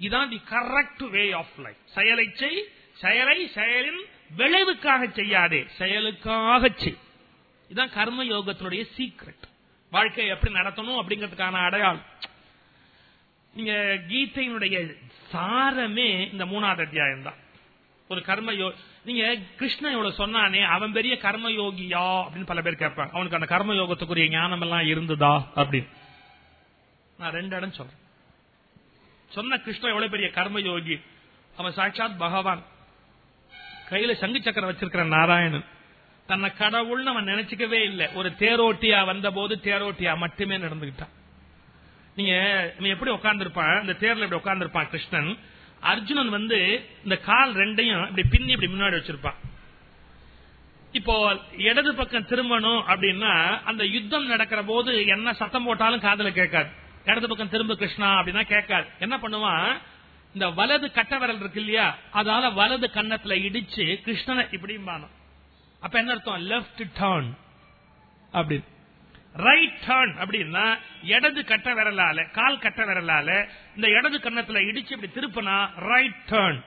இதான் the correct way of life செயலை செய் செயலை செயலின் விளைவுக்காக செய்யாதே செயலுக்காக செய். இதான் கர்ம யோகத்தினுடைய சீக்ரெட் வாழ்க்கையை எப்படி நடத்தணும் அப்படிங்கிறதுக்கான அடையாளம். நீங்க கீதையினுடைய சாரமே இந்த மூணாவது அத்தியாயம் தான் ஒரு கர்மயோ நீங்க கிருஷ்ணன் இவ்வளவு சொன்னானே அவன் பெரிய கர்மயோகியா அப்படின்னு பல பேர் கேட்பாங்க. அவனுக்கு அந்த கர்மயோகத்துக்குரிய ஞானம் எல்லாம் இருந்ததா அப்படின்னு. நான் ரெண்டு இடம் சொல்றேன். சொன்ன கிருஷ்ணன் எவ்வளவு பெரிய கர்மயோகி? அவன் சாட்சாத் பகவான். கையில சங்கு சக்கரம் வச்சிருக்கிற நாராயணன். தன்னை கடவுள்னு அவன் நினைச்சுக்கவே இல்லை. ஒரு தேரோட்டியா வந்த போது தேரோட்டியா மட்டுமே நடந்துகிட்டான். நீங்க நீ எப்படி உட்கார்ந்துருப்பான் இந்த தேர்ல இப்படி உட்கார்ந்துருப்பான் கிருஷ்ணன். அர்ஜுனன் வந்து இந்த கால் ரெண்டையும் இப்படி பின்னி இப்படி முன்னாடி வச்சிருப்பான். இப்போ இடது பக்கம் திரும்பணும் அப்படின்னா அந்த யுத்தம் நடக்கிற போது என்ன சத்தம் போட்டாலும் காதல கேட்காது. இடது பக்கம் திரும்ப கிருஷ்ணா அப்படின்னா கேட்காது. என்ன பண்ணுவான்? இந்த வலது கட்ட விரல் இருக்கு இல்லையா? அதால வலது கன்னத்துல இடிச்சு கிருஷ்ணனை இப்படியும் அப்ப என்ன அர்த்தம்? லெப்ட் டர்ன் அப்படின்னு. ரைட் டர்ன் அப்படின்னா இடது கட்ட விரலால கால் கட்ட விரலால இந்த இடது கன்னத்துல இடிச்சு இப்படி திருப்பினா ரைட் டர்ன்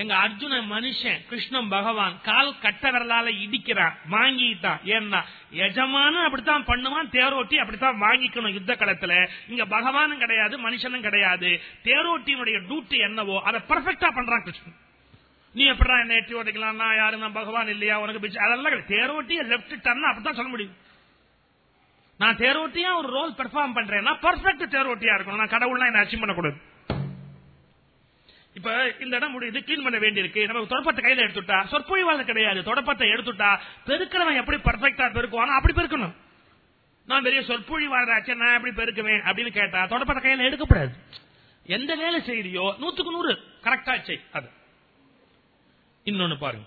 எங்க அர்ஜுன மனுஷன் கிருஷ்ணன் பகவான் கால் கட்ட விரலால இடிக்கிறான் வாங்கிட்டான். ஏன்னா எஜமான அப்படித்தான் பண்ணுவான் தேரோட்டி அப்படித்தான் வாங்கிக்கணும் யுத்த களத்துல இங்க பகவானும் கிடையாது மனுஷனும் கிடையாது. தேரோட்டியினுடைய டியூட்டி என்னவோ அதை பர்ஃபெக்டா பண்றான் கிருஷ்ணன். நீ எப்படா என்ன எட்டி ஓட்டிக்கலாம்? நான் யாரு? நான் பகவான் இல்லையா? உனக்கு பிச்சு அதெல்லாம் தேரோட்டிய லெப்ட் டர்ன் அப்படித்தான் சொல்ல முடியும். நான் தேரோட்டியா ஒரு ரோல் பெர்ஃபார்ம் பண்றேன் பர்ஃபெக்ட் தேரோட்டியா இருக்கணும். நான் கடவுள்லாம் என்ன அச்சீவ் பண்ணக்கூடாது. இப்ப இந்த இடம் முடியுது கிளீன் பண்ண வேண்டியிருக்கு. நம்ம தொடப்பத்தை கையில எடுத்துட்டா சொற்பொழிவாளர் கிடையாது. தொடப்பத்தை எடுத்துட்டா பெருக்கிறவன் எப்படி பர்ஃபெக்டா பெருக்குவானோ அப்படி பெருக்கணும். நான் பெரிய சொற்பொழிவாளராச்சு நான் எப்படி பெருக்குவேன் அப்படின்னு கேட்டா தொடப்பத்தை கையில எடுக்கப்படாது. எந்த வேலை செய்தியோ நூத்துக்கு நூறு கரெக்டா செய் அது. இன்னொன்னு பாருங்க.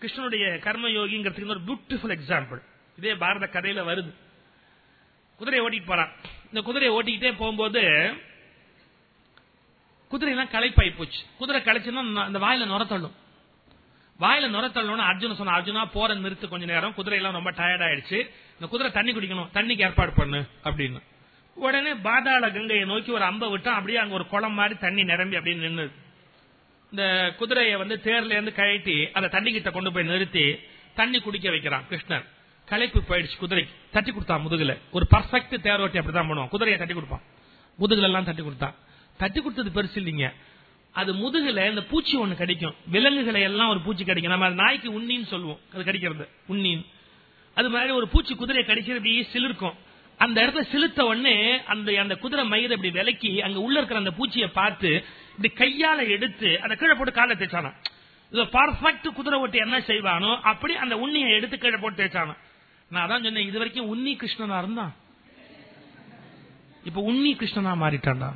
கிருஷ்ணனுடைய கர்மயோகிங்கிறதுக்கு ஒரு பியூட்டிஃபுல் எக்ஸாம்பிள் இதே பாரத கதையில வருது. குதிரையை ஓட்டிட்டு போறான். இந்த குதிரையை ஓட்டிக்கிட்டே போகும்போது குதிரை எல்லாம் களைப்பாய் போச்சு. குதிரை களைச்சுன்னா அந்த வாயில நுரத்தள்ளும் வாயில நுரத்தள்ளணும் அர்ஜுன சொன்ன அர்ஜுனா போற நிறுத்து கொஞ்ச நேரம். குதிரை எல்லாம் ரொம்ப டயர்ட் ஆயிடுச்சு. இந்த குதிரை தண்ணி குடிக்கணும். தண்ணிக்கு ஏற்பாடு பண்ணு அப்படின்னு. உடனே பாதாள கங்கையை நோக்கி ஒரு அம்ப விட்டா அப்படியே அங்க ஒரு குளம் மாதிரி தண்ணி நிரம்பி அப்படின்னு நின்று இந்த குதிரையை வந்து தேர்ல இருந்து கழட்டி அந்த தண்ணி கிட்ட கொண்டு போய் நிறுத்தி தண்ணி குடிக்க வைக்கிறான் கிருஷ்ணன். களைப்பு போயிடுச்சு குதிரைக்கு. தட்டி கொடுத்தான் முதுகுல. ஒரு பர்ஃபெக்ட் தேரோட்டி அப்படிதான் பண்ணுவான். குதிரையை தட்டி கொடுப்பான். முதுகுல எல்லாம் தட்டி கொடுத்தான். தட்டி கொடுத்தது பெருசு இல்லைங்க. அது முதுகுல இந்த பூச்சி ஒண்ணு கிடைக்கும். விலங்குகளை எல்லாம் ஒரு பூச்சி கிடைக்கும். நம்ம நாய்க்கு உண்ணின்னு சொல்லுவோம். அது கிடைக்கிறது. உண்ணின்னு. அது மாதிரி ஒரு பூச்சி குதிரையை கடிக்கிறது இப்படி சிலிருக்கும். அந்த இடத்துல சிலுத்த உடனே அந்த அந்த குதிரை மயிரை இப்படி விலக்கி அங்க உள்ள இருக்கிற அந்த பூச்சியை பார்த்து இப்படி கையால எடுத்து அந்த கீழே போட்டு காலை தேய்ச்சானா இது பர்ஃபெக்ட் குதிரை ஓட்டி என்ன செய்வானோ அப்படி அந்த உண்ணியை எடுத்து கீழே போட்டு தேய்ச்சானா நான் அதான் சொன்னேன் இது வரைக்கும் உன்னி கிருஷ்ணனா இருந்தான்? இப்ப உன்னி கிருஷ்ணனா மாறிட்டான்டா.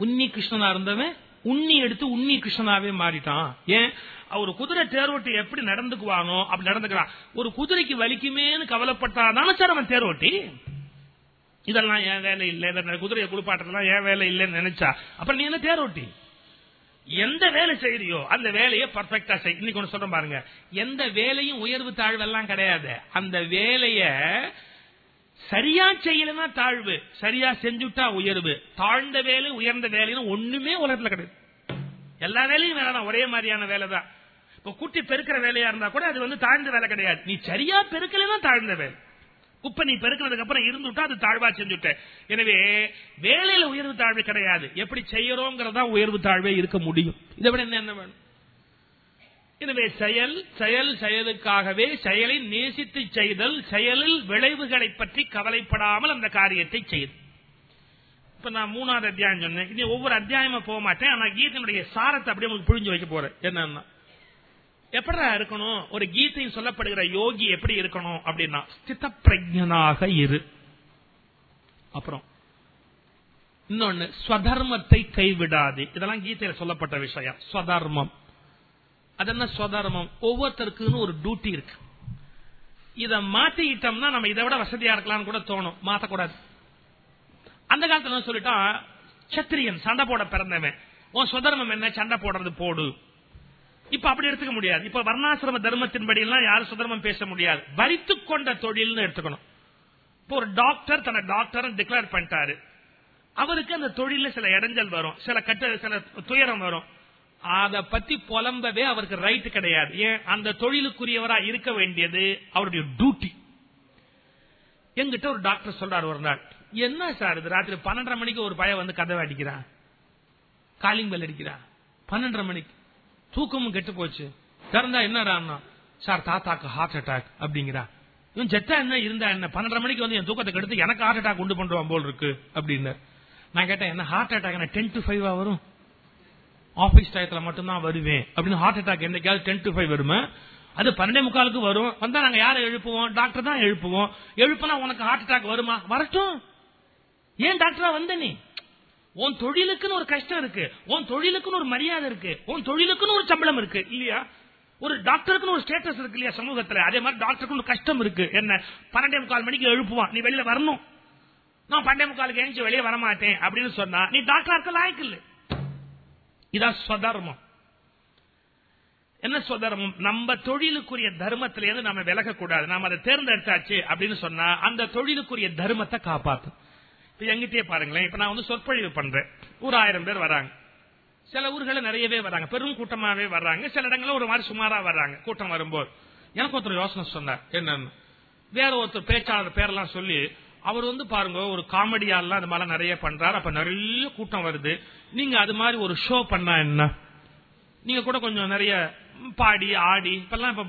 உன்னி கிருஷ்ணனா இருந்தவன் உன்னி எடுத்து உன்னி கிருஷ்ணனாவே மாறிட்டான். ஏன்? அவர் குதிரை தேரோட்டி எப்படி நடந்துக்குவானோ அப்படி நடந்துக்கிறான். ஒரு குதிரைக்கு வலிக்குமேனு கவலைப்பட்டாதான சார் அவன் தேரோட்டி? இதெல்லாம் என் வேலை இல்லை. குதிரையை குளிப்பாட்டுறதுலாம் என் வேலை இல்லைன்னு நினைச்சா. அப்புறம் நீ என்ன தேரோட்டி? எந்த வேலை செய்யறியோ அந்த வேலையை பர்ஃபெக்டா செய். இன்னைக்கு ஒன்று சொல்றேன் பாருங்க. எந்த வேலையும் உயர்வு தாழ்வு எல்லாம் கிடையாது. அந்த வேலையை சரியா செய்யலன்னா தாழ்வு சரியா செஞ்சுட்டா உயர்வு. தாழ்ந்த வேலை உயர்ந்த வேலைன்னு ஒண்ணுமே உலகத்துல கிடையாது. எல்லா வேலையும் வேலை ஒரே மாதிரியான வேலை தான் இப்ப கூட்டி பெருக்கிற வேலையா இருந்தா கூட அது வந்து தாழ்ந்த வேலை கிடையாது. நீ சரியா பெருக்கலன்னா தாழ்ந்த வேலை. குப்பை நீ பெருக்கிறதுக்கு அப்புறம் இருந்துட்டா அது தாழ்வா செஞ்சுட்ட. எனவே வேலையில உயர்வு தாழ்வு கிடையாது. எப்படி செய்யறோங்கிறதா உயர்வு தாழ்வே இருக்க முடியும். இதை விட என்ன வேணும்? எனவே செயல் செயல் செயலுக்காகவே செயலை நேசித்து செய்தல் செயலில் விளைவுகளை பற்றி கவலைப்படாமல் அந்த காரியத்தை செய்து. இப்ப நான் மூணாவது அத்தியாயம் சொன்னேன். இனி ஒவ்வொரு அத்தியாயமா போக மாட்டேன். ஆனா கீதனுடைய சாரத்தை அப்படியே உங்களுக்கு புரிஞ்சு வைக்க போறேன். என்னன்னா எப்படா இருக்கணும்? ஒரு கீதையும் சொல்லப்படுகிற யோகி எப்படி இருக்கணும் அப்படின்னா ஸ்தித பிரஜனாக இரு. அப்புறம் இன்னொன்னு ஸ்வதர்மத்தை கைவிடாது. இதெல்லாம் கீதையில சொல்லப்பட்ட விஷயம். ஸ்வதர்மம். அது என்ன ஒவ்வொருத்தருக்குன்னு ஒரு டியூட்டி இருக்கு. இதை மாத்திக்கிட்டோம்னா நம்ம இதை விட வசதியா இருக்கலாம்னு கூட தோணும். மாத்தக்கூடாது. அந்த காலத்துல சொல்லிட்டான் சத்திரியன் சண்டை போட பிறந்தவன். உன் சுதர்மம் என்ன? சண்டை போடுறது போடு. இப்ப அப்படி எடுத்துக்க முடியாது. இப்ப வர்ணாசிரம தர்மத்தின்படி எல்லாம் யாரும் சுதர்மம் பேச முடியாது. வரித்து கொண்ட தொழில்னு எடுத்துக்கணும். இப்போ ஒரு டாக்டர் தன்னை டாக்டர் டிக்ளேர் பண்ணிட்டாரு. அவருக்கு அந்த தொழில சில இடைஞ்சல் வரும். சில கட்ட சில துயரம் வரும். அத பத்தி புலம்பவே அவருக்கு ரைட் கிடையாது. ஏன்? அந்த தொழிலுக்குரியவரா இருக்க வேண்டியது அவருடைய டியூட்டி எங்கிட்ட ஒரு டாக்டர் சொல்றாரு ஒரு நாள். என்ன சார் இது? ராத்திரி பன்னெண்டரை மணிக்கு ஒரு பய வந்து கதவை அடிக்கிறான். காலிங் பெல் அடிக்கிறான். பன்னெண்டரை மணிக்கு. தூக்கமும் கெட்டு போச்சு. திறந்தா என்ன சார் தாத்தாக்கு ஹார்ட் அட்டாக் அப்படிங்கிறா இவன் செத்தா என்ன? இருந்தா என்ன? பன்னெண்டரை மணிக்கு வந்து என் தூக்கத்தை கெடுத்து எனக்கு ஹார்ட் அட்டாக் உண்டு பண்றான் போல் இருக்கு அப்படின்னு நான் கேட்டேன் என்ன heart attack ten to five வரும்? ஆபீஸ் டயத்துல மட்டும்தான் வருவேன். அப்படின்னு ஹார்ட் அட்டாக் என்னைக்காவது டென் டு ஃபைவ் வருமா? அது பன்னெண்டே முக்காலுக்கு வரும். வந்தா நாங்க யாரை எழுப்புவோம்? டாக்டர் தான் எழுப்புவோம். எழுப்பினா உனக்கு ஹார்ட் அட்டாக் வருமா? வரட்டும். ஏன் டாக்டரா வந்த நீ? உன் தொழிலுக்குன்னு ஒரு கஷ்டம் இருக்கு. உன் தொழிலுக்குன்னு ஒரு மரியாதை இருக்கு. உன் தொழிலுக்குன்னு ஒரு சம்பளம் இருக்கு. இல்லையா? ஒரு டாக்டருக்குன்னு ஒரு ஸ்டேட்டஸ் இருக்கு இல்லையா சமூகத்துல? அதே மாதிரி டாக்டருக்கு ஒரு கஷ்டம் இருக்கு. என்ன? பன்னெண்டே முக்கால் மணிக்கு எழுப்புவான். நீ வெளியில வரணும். நான் பன்னெண்டே முக்காலுக்கு எழுந்து வெளியே வரமாட்டேன் அப்படின்னு சொன்னா நீ டாக்டரா இருக்க லாய்க்கு இல்லை. இதான் ஸ்வதர்மம். என்ன சுதர்மம் நம்ம தொழிலுக்குரிய தர்மத்திலேருந்து நம்ம விலகக்கூடாது. நாம அதை தேர்ந்தெடுத்தாச்சு அப்படின்னு சொன்னா அந்த தொழிலுக்குரிய தர்மத்தை காப்பாத்தும். இப்ப எங்கிட்டே பாருங்களேன். இப்ப நான் வந்து சொற்பொழிவு பண்றேன். ஒரு ஆயிரம் பேர் வராங்க. சில ஊர்களில் நிறையவே வராங்க. பெரும் கூட்டமாவே வர்றாங்க. சில இடங்களில் ஒரு மாதிரி சுமாரா வர்றாங்க. கூட்டம் வரும்போது. எனக்கு ஒருத்தர் யோசனை சொன்னார். என்னன்னு. வேற ஒருத்தர் பேச்சாளர் பேரெல்லாம் சொல்லி அவர் வந்து பாருங்க ஒரு காமெடியாலாம் அது மாதிரி நிறைய பண்றாரு. அப்ப நிறைய கூட்டம் வருது. நீங்க அது மாதிரி ஒரு ஷோ பண்ணா என்ன? நீங்க கூட கொஞ்சம் நிறைய பாடி ஆடி இப்பெல்லாம்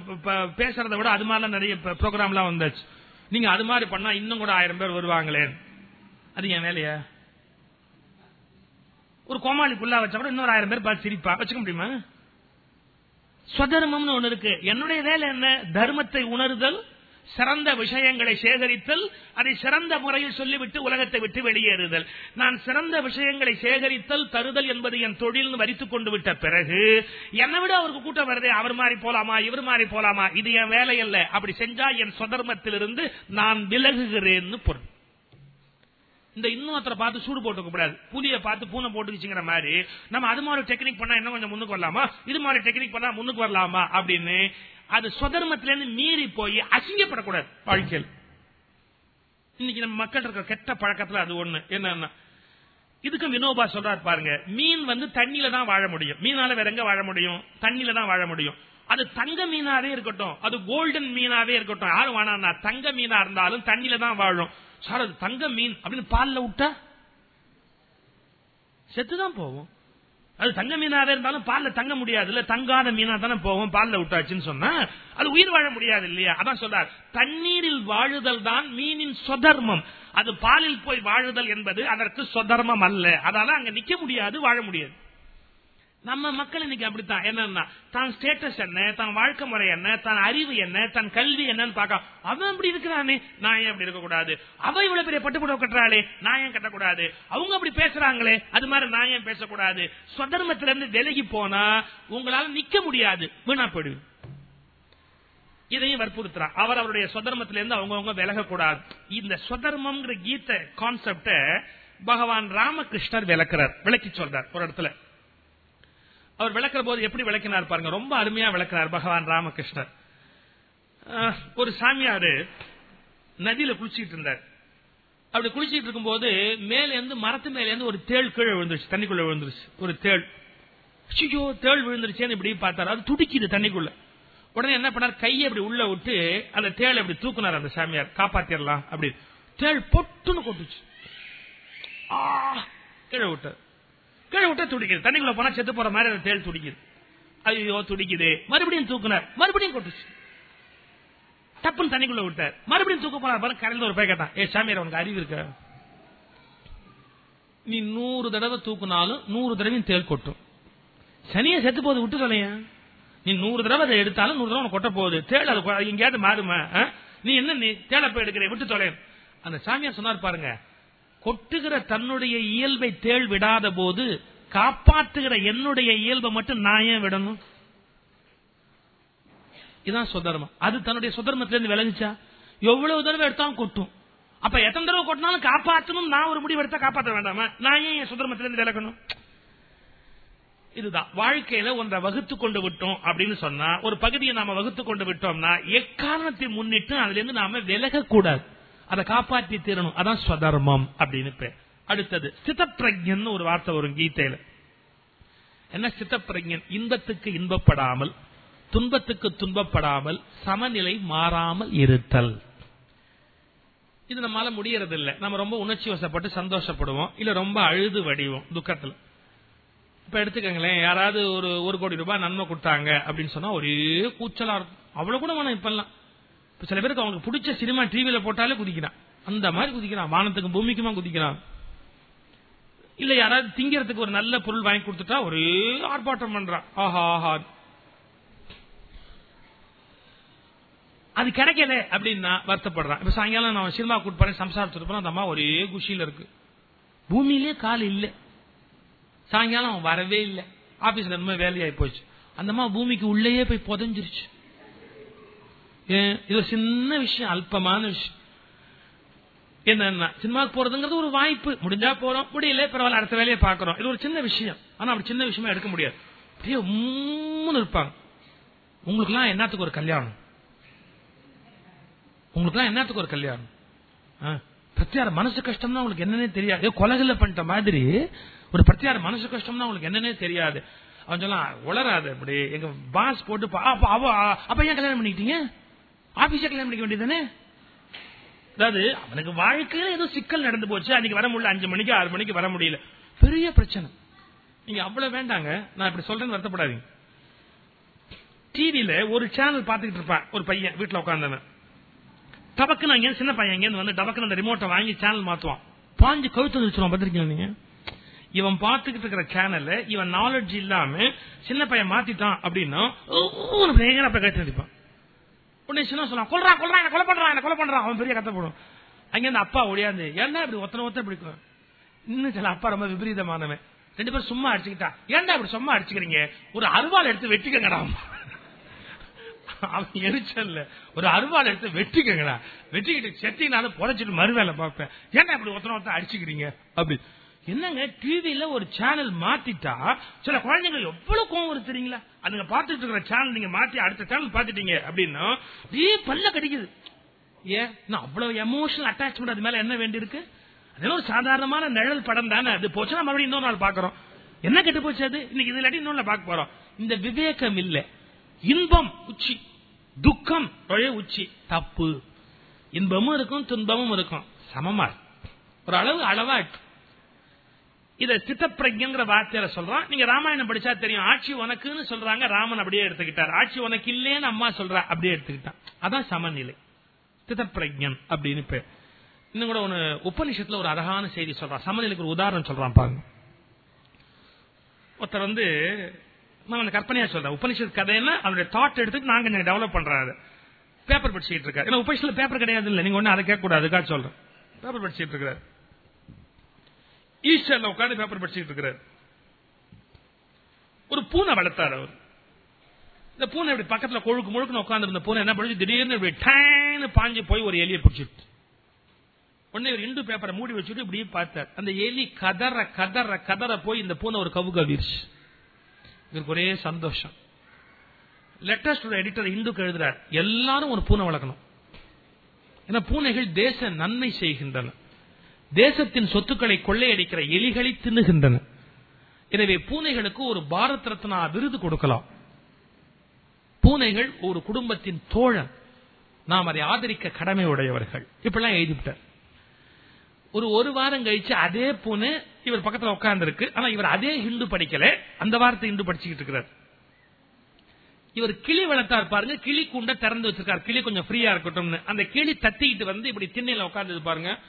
பேசுறத விட அது மாதிரிலாம் நிறைய ப்ரோக்ராம்லாம் வந்தாச்சு. நீங்க அது மாதிரி பண்ணா இன்னும் கூட ஆயிரம் பேர் வருவாங்களே? அது என் வேலையா? ஒரு கோமாளி புல்லா வச்சா கூட இன்னொரு ஆயிரம் பேர் பார்த்து சிரிப்பா. வச்சுக்க முடியுமா? ஸ்வதர்மம்னு ஒண்ணு இருக்கு. என்னுடைய வேலை என்ன? தர்மத்தை உணர்தல் சிறந்த விஷயங்களை சேகரித்தல் அதை சிறந்த முறையில் சொல்லிவிட்டு உலகத்தை விட்டு வெளியேறுதல். நான் சிறந்த விஷயங்களை சேகரித்தல் தருதல் என்பது என் தொழில் வரித்துக் கொண்டு விட்ட பிறகு என்னை விட அவருக்கு கூட்டம் வருதே அவர் மாறி போலாமா இவர் மாதிரி போலாமா இது என் வேலை அல்ல அப்படி செஞ்சா என் சொதர்மத்திலிருந்து நான் விலகுகிறேன்னு பொருள். இந்த இன்னொருத்தரை பார்த்து சூடு போட்டுக்க கூடாது. புலிய பார்த்து பூனை போட்டுக்கிச்சுங்கிற மாதிரி நம்ம அது மாதிரி டெக்னிக் பண்ணா இன்னும் கொஞ்சம் முன்னுக்கு வரலாமா? இது மாதிரி டெக்னிக் பண்ணா முன்னுக்கு வரலாமா? அப்படின்னு அது சுதர்மத்திலிருந்து மீறி போய் அசிங்கப்படக்கூடாது. வாழ்க்கையில். இன்னைக்கு நம்ம மக்கள் இருக்கிற கெட்ட பழக்கத்துல அது ஒண்ணு. என்னன்னா இதுக்கு வினோபா சொல்றாரு பாருங்க மீன் வந்து தண்ணியில தான் வாழ முடியும். மீனால வேற எங்க வாழ முடியும்? தண்ணியில தான் வாழ முடியும். அது தங்க மீனாவே இருக்கட்டும் அது கோல்டன் மீனாவே இருக்கட்டும். யாரும் வேணா தங்க மீனா இருந்தாலும் தண்ணியில தான் வாழும். சார் அது தங்க மீன் அப்படின்னு பால்ல விட்டா செத்துதான் போவோம் அது தங்க மீனாவே இருந்தாலும் பால்ல தங்க முடியாது. இல்ல தங்காத மீனா தானே போவோம் பால்ல விட்டாச்சுன்னு சொன்னா அது உயிர் வாழ முடியாது இல்லையா? அதான் சொல்றார். தண்ணீரில் வாழுதல் தான் மீனின் சொதர்மம். அது பாலில் போய் வாழுதல் என்பது அதற்கு சொதர்மம் அல்ல. அதால அங்க நிக்க முடியாது வாழ முடியாது. நம்ம மக்கள் இன்னைக்கு அப்படித்தான். என்னன்னா தான் ஸ்டேட்டஸ் என்ன தான் வாழ்க்கை முறை என்ன தான் அறிவு என்ன தன் கல்வி என்னன்னு பார்க்க அவன் அப்படி இருக்கிறானே நான் ஏன் அப்படி இருக்க கூடாது அவ இவ்வளவு பெரிய பட்டுப்புடவை கட்டுறாளே நான் ஏன் கட்டக்கூடாது? அவங்க அப்படி பேசுறாங்களே அது மாதிரி நான் ஏன் பேசக்கூடாது? சொதர்மத்திலிருந்து விலகி போனா உங்களால நிக்க முடியாது வீணா போயிடு இதையும் வற்புறுத்துறான். அவர் அவருடைய சொதர்மத்திலிருந்து அவங்கவுங்க விலகக்கூடாது. இந்த சுதர்மம்ங்கிற கீத கான்செப்ட பகவான் ராமகிருஷ்ணர் விளக்குறார் விளக்கி சொல்றார் ஒரு இடத்துல. அவர் விளக்குற போது எப்படி விளக்கினார் பாருங்க. ரொம்ப அருமையா விளக்கிறார் பகவான் ராமகிருஷ்ணர். ஒரு சாமியாரு நதியில குளிச்சுட்டு இருந்தார். அப்படி குளிச்சுட்டு இருக்கும்போது மேலேருந்து மரத்து மேலேருந்து ஒரு தேள் கீழே விழுந்துருச்சு தண்ணிக்குள்ள விழுந்துருச்சு. ஒரு தேள். ஐயோ தேள் விழுந்துருச்சேன்னு இப்படி பார்த்தாரு. அது துடிக்குது தண்ணிக்குள்ள. உடனே என்ன பண்ணார்? கையை அப்படி உள்ள விட்டு அந்த தேள் அப்படி தூக்குனார் அந்த சாமியார். காப்பாத்திரலாம் அப்படி தேள் பொட்டுன்னு கொட்டுச்சு. கீழே விட்டார். கீழே விட்டா துடிக்குது. தண்ணிக்குள்ள போனா செத்து போற மாதிரி அந்த தேள் துடிக்குது. ஐயோ துடிக்குது. மறுபடியும் தூக்குனார். மறுபடியும் கொட்டுச்சு. டப்புன்னு தண்ணிக்குள்ள விட்டார். மறுபடியும் தூக்க போனார். பாருங்க கரையில் ஒரு பேர் கேட்டான். ஏ சாமியார் உனக்கு அறிவு இருக்க? நீ நூறு தடவை தூக்குனாலும் நூறு தடவையும் தேள் கொட்டும். சனியை செத்து போது விட்டு நீ நூறு தடவை அதை எடுத்தாலும் நூறு தடவை கொட்ட போகுது. தேள் அது எங்கேயாவது மாறுமா? நீ என்ன நீ தேலை போய் எடுக்கிற? விட்டு தொலை அந்த சாமியார் சொன்னார் பாருங்க கொட்டுகிற தன்னுடைய இயல்பை தேள் விடாத போது காப்பாற்றுகிற என்னுடைய இயல்பை மட்டும் நான் ஏன் விடணும்? இதுதான் சுதர்மம். அது தன்னுடைய சுதர்மத்திலிருந்து விளைஞ்சா எவ்வளவு தடவை எடுத்தாலும் கொட்டும். அப்ப எத்தனை தடவை கொட்டினாலும் காப்பாற்றணும் நான் ஒரு முடிவு எடுத்தா காப்பாற்ற வேண்டாமா? நான் ஏன் என் சுதர்மத்திலிருந்து விலகணும்? இதுதான். வாழ்க்கையில ஒன்றை வகுத்து கொண்டு விட்டோம் அப்படின்னு சொன்னா ஒரு பகுதியை நாம வகுத்து கொண்டு விட்டோம்னா எக்காரணத்தை முன்னிட்டு அதுல இருந்து நாம விலக கூடாது அதை காப்பாற்றி தீரணும். அதான் ஸ்வதர்மம் அப்படின்னு பேர். அடுத்தது சித்தப்பிரஜன் ஒரு வார்த்தை வரும் கீதையில. என்ன சித்தப்பிரஜன் இன்பத்துக்கு இன்பப்படாமல் துன்பத்துக்கு துன்பப்படாமல் சமநிலை மாறாமல் இருத்தல். இது நம்மளால முடியறது இல்ல நம்ம ரொம்ப உணர்ச்சி வசப்பட்டு சந்தோஷப்படுவோம். இல்ல ரொம்ப அழுது வடிவோம் துக்கத்துல. இப்ப எடுத்துக்கங்களேன் யாராவது ஒரு ஒரு கோடி ரூபாய் நன்மை கொடுத்தாங்க அப்படின்னு சொன்னா ஒரே கூச்சலா இருக்கும். அவ்வளவு கூட மனம் இப்பெல்லாம். சில பேருக்கு அவனுக்கு பிடிச்ச சினிமா டிவியில போட்டாலே குதிக்கிறான். அந்த மாதிரி குதிக்கிறான். வானத்துக்கும் பூமிக்குமா குதிக்கிறான். இல்ல யாராவது திங்கிறதுக்கு ஒரு நல்ல பொருள் வாங்கி கொடுத்துட்டா ஒரே ஆர்ப்பாட்டம் பண்றான். ஆஹா ஆஹா. அது கிடைக்கல அப்படின்னு வருத்தப்படுறான். இப்ப சாயங்காலம் நான் சினிமா கூட்டு போறேன் சம்சாரத்துட்டு போனா அந்த அம்மா ஒரே குஷியில இருக்கு. பூமியிலே கால் இல்ல. சாயங்காலம் அவன் வரவே இல்லை. ஆபீஸ்ல ரொம்ப வேலையாயி போச்சு. அந்த அம்மா பூமிக்கு உள்ளேயே போய் புதஞ்சிருச்சு. இது ஒரு சின்ன விஷயம் அல்பமான விஷயம். என்னன்னா சினிமாவுக்கு போறதுங்கிறது ஒரு வாய்ப்பு. முடிஞ்சா போறோம் முடியல பரவாயில்ல அடுத்த வேலையை பாக்குறோம் இது ஒரு சின்ன விஷயம். ஆனா அப்படி சின்ன விஷயமா எடுக்க முடியாது. அப்படியே உம்முன்னு இருப்பாங்க. உங்களுக்கு எல்லாம் என்னத்துக்கு ஒரு கல்யாணம்? உங்களுக்கு எல்லாம் என்னத்துக்கு ஒரு கல்யாணம்? ஆ, பிரத்யார மனசு கஷ்டம்னா உங்களுக்கு என்னன்னே தெரியாது. கொலகில பண்ணிட்ட மாதிரி ஒரு பிரத்யார மனசு கஷ்டம்னா உங்களுக்கு என்னன்னே தெரியாது. அவன் சொல்லலாம் உளராது அப்படி எங்க பாஸ் போட்டு அவ அப்ப ஏன் கல்யாணம் பண்ணிக்கிட்டீங்க? ஆபீஸ கல்யாணம் பண்ணிக்க வேண்டியதானே அதாவது அவனுக்கு வாழ்க்கையில ஏதோ சிக்கல் நடந்து போச்சு. அன்னைக்கு வர முடியல. அஞ்சு மணிக்கு ஆறு மணிக்கு வர முடியல. பெரிய பிரச்சனை. நீங்க அவ்வளவு வேண்டாங்க. நான் இப்படி சொல்றேன்னு வருத்தப்படாதீங்க. டிவியில ஒரு சேனல் பாத்துக்கிட்டு இருப்பான். ஒரு பையன் வீட்டுல உட்காந்தவன் டபக்குன்னு அங்க சின்ன பையன் இங்கே வந்து டபக்குன்னு அந்த ரிமோட்டை வாங்கி சேனல் மாத்துவான். பாஞ்சு கழுத்து வச்சிருவான் பாத்திருக்கீங்க நீங்க? இவன் பாத்துக்கிட்டு இருக்கிற சேனல்ல இவன் நாலேஜ் இல்லாம சின்ன பையன் மாத்திட்டான் அப்படின்னா ஊன்னு பயங்கர அப்ப கழுத்து அடிப்பான் உடனே சின்ன சொல்லுவான் கொல்றான் கொல்றான் என்ன கொலை பண்றான் என்ன கொலை பண்றான். அவன் பெரிய கத்த போடும் அங்க அப்பா ஒடியாந்து ஏன்டா இப்படி ஒத்தனை ஒத்த பிடிக்கும் இன்னும் சில அப்பா ரொம்ப விபரீதமானவன். ரெண்டு பேரும் சும்மா அடிச்சுக்கிட்டா ஏன்டா இப்படி சும்மா அடிச்சுக்கிறீங்க? ஒரு அருவாள் எடுத்து வெட்டிக்கங்கடா. அவன் எரிச்சல்ல ஒரு அருவாள் எடுத்து வெட்டிக்கங்கடா. வெட்டிக்கிட்டு செட்டினாலும் புதைச்சிட்டு மறுவேலை பார்ப்பேன். ஏன்டா இப்படி ஒத்தனை ஒத்த அடிச்சுக்கிறீங்க? அப்படி. என்னங்க டிவியில ஒரு சேனல் மாத்திட்டா சில குழந்தைங்க எவ்வளவு கோவம் வருது தெரியுங்களா? அதுங்க பாத்துட்டு இருக்கிற சேனல் நீங்க மாத்தி அடுத்த சேனல் பாத்துட்டீங்க அப்படின்னா அப்படியே பல்ல கிடைக்குது. ஏன்? நான் அவ்வளவு எமோஷனல் அட்டாச்மெண்ட் அது மேல என்ன வேண்டி இருக்கு? அதெல்லாம் ஒரு சாதாரணமான நிழல் படம் தானே அது போச்சுன்னா மறுபடியும் இன்னொரு நாள் பாக்குறோம் என்ன கெட்டு போச்சு அது? இன்னைக்கு இதுல இன்னொன்னு பார்க்க போறோம். இந்த விவேகம் இல்ல. இன்பம் உச்சி. துக்கம் ஒரே உச்சி. தப்பு. இன்பமும் இருக்கும் துன்பமும் இருக்கும். சமமா? ஒரு அளவு அளவா இருக்கு. இத சித்தப்பிரஜங்கிற வார்த்தையில சொல்றான். நீங்க ராமாயணம் படிச்சா தெரியும். ஆட்சி உனக்குன்னு சொல்றாங்க. ராமன் அப்படியே எடுத்துக்கிட்டார். ஆட்சி உனக்கு இல்லேன்னு அம்மா சொல்றா அப்படியே எடுத்துக்கிட்டான். அதான் சமநிலை. சித்தப்பிரஜன் அப்படின்னு பேர். இன்னும் கூட ஒன்னு உபனிஷத்துல ஒரு அழகான செய்தி சொல்றான். சமநிலைக்கு ஒரு உதாரணம் சொல்றான் பாருங்க. ஒருத்தர் வந்து நான் கற்பனையா சொல்றேன். உபனிஷத் கதைன்னா அவருடைய தாட் எடுத்து நாங்க கொஞ்சம் டெவலப் பண்றாரு பேப்பர் படிச்சுட்டு இருக்காரு. ஏன்னா உபனிஷத்துல பேப்பர் கிடையாது இல்ல நீங்க ஒண்ணு அதை கேட்க கூடாது அதுக்காக சொல்றேன். பேப்பர் படிச்சுட்டு இருக்காரு. ஈஸ்டர்ல உட்காந்து பேப்பர் படிச்சுட்டு இருக்கிறார். ஒரு பூனை வளர்த்தார் அவர். இந்த பூனை இப்படி பக்கத்துல கொழுக்கு முழுக்குன்னு உட்கார்ந்து இருந்த பூனை என்ன பண்ணுச்சு? திடீர்னு இப்படி டேன்னு பாஞ்சு போய் ஒரு எலியை பிடிச்சிட்டு உடனே ஒரு இண்டு பேப்பரை மூடி வச்சுட்டு இப்படியே பார்த்தார். அந்த எலி கதற கதற கதற போய் இந்த பூனை ஒரு கவு கவிர்ச்சு இவருக்கு ஒரே சந்தோஷம். லெட்டஸ்ட் எடிட்டர் இந்துக்கு எழுதுறார். எல்லாரும் ஒரு பூனை வளர்க்கணும். ஏன்னா பூனைகள் தேச நன்மை செய்கின்றன. தேசத்தின் சொத்துக்களை கொள்ளையடிக்கிற எலிகளை தின்னுகின்றன. எனவே பூனைகளுக்கு ஒரு பாரத் ரத்னா விருது கொடுக்கலாம். பூனைகள் ஒரு குடும்பத்தின் தோழன். நாம் அதை ஆதரிக்க கடமை உடையவர்கள் இப்பெல்லாம் எழுதிவிட்டார். ஒரு ஒரு வாரம் கழிச்சு அதே பூனை இவர் பக்கத்துல உட்கார்ந்து இருக்கு ஆனா இவர் அதே ஹிந்து படிக்கல. அந்த வாரத்தை ஹிந்து படிச்சுக்கிட்டு இருக்கிறார். இவர் கிளி வளர்த்தார் பாருங்க. கிளி கூண்ட திறந்து வச்சிருக்காரு. கிளி கொஞ்சம் ஃப்ரீயா இருக்கட்டும்னு. அந்த கிளி தத்திக்கிட்டு வந்து இப்படி திண்ணையில உட்கார்ந்து பாருங்க.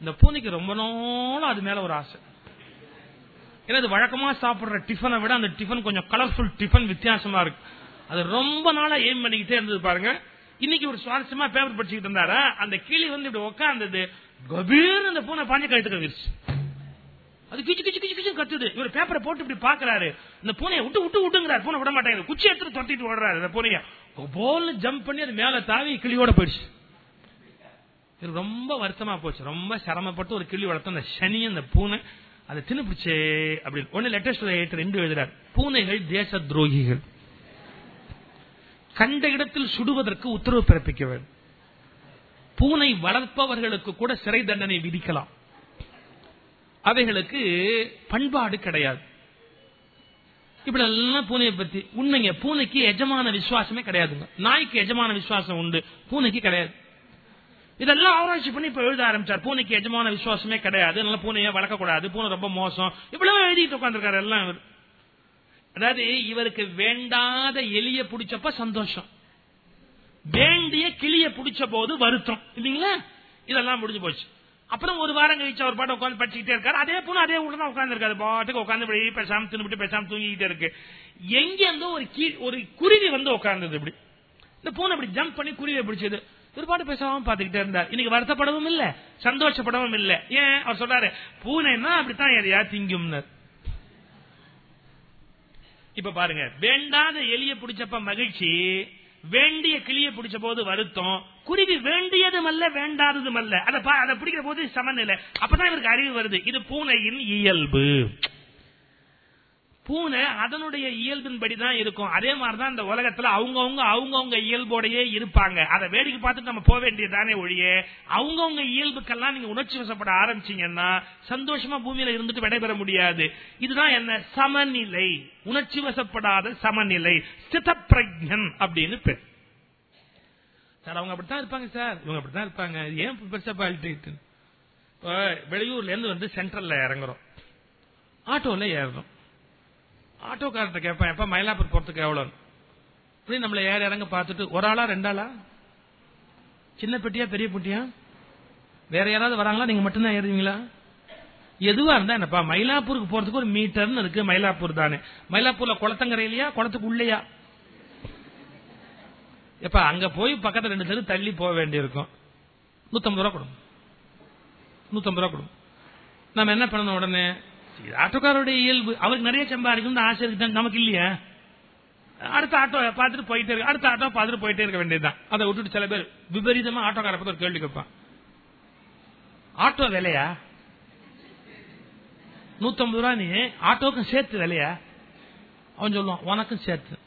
இந்த பூனைக்கு ரொம்ப நாளும் அது மேல ஒரு ஆசை. ஏன்னா அது வழக்கமா சாப்பிடுற டிஃபனை விட அந்த டிஃபன் கொஞ்சம் கலர்ஃபுல் டிஃபன் வித்தியாசமா இருக்கு. அது ரொம்ப நாளா எய்ம் பண்ணிக்கிட்டே இருந்தது பாருங்க. இன்னைக்கு ஒரு சுவாரஸ்யமா பேப்பர் படிச்சுக்கிட்டு இருந்தாரா? அந்த கிளி வந்து இப்படி உட்கார்ந்தது கபீர்னு அந்த பூனை பாஞ்சு கழுத்து கவிருச்சு அது கிச்சு கிச்சு கிச்சு கிச்சு கத்துது. இவர் பேப்பரை போட்டு இப்படி பாக்குறாரு. இந்த பூனையை விட்டு விட்டு விட்டுங்கிறாரு. பூனை விட மாட்டேங்குது. குச்சி எடுத்துட்டு தொட்டிட்டு ஓடுறாரு அந்த பூனைய. போல் ஜம்ப் பண்ணி அது மேல தாவி கிளியோட போயிடுச்சு. ரொம்ப வருத்தமா போச்சு. ரொம்ப சிரமப்பட்டு ஒரு கிளி வளர்த்த அந்த சனி அந்த பூனை அதை தின்னுபிடிச்சே அப்படின்னு. ஒன்னு ஏற்று ரெண்டு எழுதுறார். பூனைகள் தேச துரோகிகள். கண்ட இடத்தில் சுடுவதற்கு உத்தரவு பிறப்பிக்க வேண்டும். பூனை வளர்ப்பவர்களுக்கு கூட சிறை தண்டனை விதிக்கலாம். அவைகளுக்கு பண்பாடு கிடையாது. இப்படி எல்லாம் பூனையை பத்தி உண்மைங்க பூனைக்கு எஜமான விசுவாசமே கிடையாதுங்க. நாய்க்கு எஜமான விசுவாசம் உண்டு பூனைக்கு கிடையாது. இதெல்லாம் ஆராய்ச்சி பண்ணி இப்ப எழுத ஆரம்பிச்சார். பூனைக்கு எஜமான விசுவாசமே கிடையாது. அதனால பூனையை வளர்க்கக்கூடாது. பூனை ரொம்ப மோசம். இவ்வளவு எழுதிட்டு உட்காந்துருக்காரு எல்லாம் இவர். அதாவது இவருக்கு வேண்டாத எலிய பிடிச்சப்ப சந்தோஷம். வேண்டிய கிளிய பிடிச்ச போது வருத்தம். இல்லீங்களா? இதெல்லாம் முடிஞ்சு போச்சு. அப்புறம் ஒரு வாரம் கழிச்சு அவர் பாட்டு உட்காந்து படிச்சுக்கிட்டே இருக்காரு. அதே பூனை அதே ஊர்ல தான் உட்கார்ந்து இருக்காரு பாட்டுக்கு உட்காந்து இப்படி பேசாம தின்னுபிட்டு பேசாம தூங்கிக்கிட்டே இருக்கு. எங்க இருந்தோ ஒரு கீ- ஒரு குருவி வந்து உட்கார்ந்தது இப்படி. இந்த பூனை அப்படி ஜம்ப் பண்ணி குருவியை பிடிச்சது. ஒரு பேசாம பாத்துக்கிட்டே இருந்தார். இன்னைக்கு வருத்தப்படவும் இல்ல சந்தோஷப்படவும் இல்ல. ஏன்? அவர் சொல்றாரு பூனைன்னா அப்படித்தான் எதையா திங்கும்னர் இப்ப பாருங்க வேண்டாத எலிய பிடிச்சப்ப மகிழ்ச்சி வேண்டிய கிளிய பிடிச்ச போது வருத்தம் குருவி வேண்டியதும் அல்ல வேண்டாததும் அல்ல. அதை பா- அதை பிடிக்கிற போது சமநிலை. அப்பதான் இவருக்கு அறிவு வருது இது பூனையின் இயல்பு. பூனை அதனுடைய இயல்பின்படி தான் இருக்கும். அதே மாதிரிதான் இந்த உலகத்துல அவங்கவுங்க அவங்கவுங்க இயல்போடையே இருப்பாங்க. அதை வேடிக்கை பார்த்துட்டு நம்ம போக வேண்டியதுதானே ஒழிய அவங்கவுங்க இயல்புக்கெல்லாம் நீங்க உணர்ச்சி வசப்பட ஆரம்பிச்சீங்கன்னா சந்தோஷமா பூமியில இருந்துட்டு விடைபெற முடியாது. இதுதான் என்ன? சமநிலை. உணர்ச்சி வசப்படாத சமநிலை. ஸ்திதப்பிரஜன் அப்படின்னு பேர். சார் அவங்க அப்படித்தான் இருப்பாங்க சார். இவங்க அப்படித்தான் இருப்பாங்க. ஏன் பெருசா பாலிட்டு வெளியூர்ல இருந்து வந்து சென்ட்ரல்ல இறங்குறோம். ஆட்டோல ஏறுறோம். ஆட்டோக்காரர்கிட்ட கேட்பேன் எப்ப மயிலாப்பூர் போறதுக்கு எவ்வளவு? இப்படி நம்மள ஏற இறங்க பார்த்துட்டு ஒரு ஆளா ரெண்டாளா சின்ன பெட்டியா பெரிய பெட்டியா? வேற யாராவது வராங்களா? நீங்க மட்டும்தான் ஏறுவீங்களா? எதுவா இருந்தா என்னப்பா மயிலாப்பூருக்கு போறதுக்கு ஒரு மீட்டர்னு இருக்கு மயிலாப்பூர் தானே. மயிலாப்பூர்ல குளத்தங்கரையிலயா குளத்துக்கு உள்ளையா? எப்ப அங்க போய் பக்கத்துல ரெண்டு தெரு தள்ளி போக வேண்டியிருக்கும். நூத்தம்பது ரூபா கொடுங்க. நூத்தம்பது ரூபா கொடுங்க. நம்ம என்ன பண்ணணும் உடனே? சரி, ஆட்டோக்காரோட இயல்பு. அவருக்கு நிறைய சம்பாதிக்கணும்னு ஆசை இருக்கு. நமக்கு இல்லையா? அடுத்த ஆட்டோ பார்த்துட்டு போயிட்டே இருக்கு அடுத்த ஆட்டோ பார்த்துட்டு போயிட்டே இருக்க வேண்டியதுதான். அதை விட்டுட்டு சில பேர் விபரீதமா ஆட்டோக்கார பத்தி ஒரு கேள்வி கேட்பான். ஆட்டோ விலையா? நூத்தம்பது ரூபா நீ? ஆட்டோக்கும் சேர்த்து விலையா? அவன் சொல்லுவான் உனக்கும் சேர்த்து.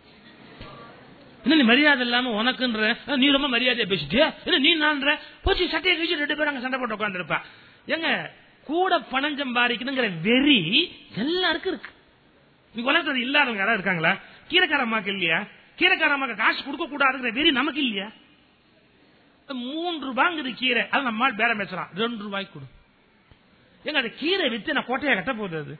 என்ன நீ மரியாதை இல்லாம உனக்குன்ற நீ ரொம்ப மரியாதையா பேசிட்டியா? என்ன நீ நான்ற. போச்சு சட்டையை கழிச்சு ரெண்டு பேரும் அங்க சண்டை போட்டு உட்காந்துருப்பா எங்க? கூட பணம் சம்பாதிக்கணுங்கிற வெறி எல்லாருக்கும் இருக்கு. நீ உலகத்துல இல்லாதவங்க யாராவது இருக்காங்களா? கீரைக்காரமாக்கு இல்லையா? கீரைக்காரமாக்கு காசு கொடுக்க கூடாதுங்கிற வெறி நமக்கு இல்லையா? மூன்று ரூபாங்குது கீரை அது நம்மால் பேரம் பேசலாம். ரெண்டு ரூபாய்க்கு கொடு. எங்க அந்த கீரை வித்து நான் கோட்டையை கட்ட போகுது அது?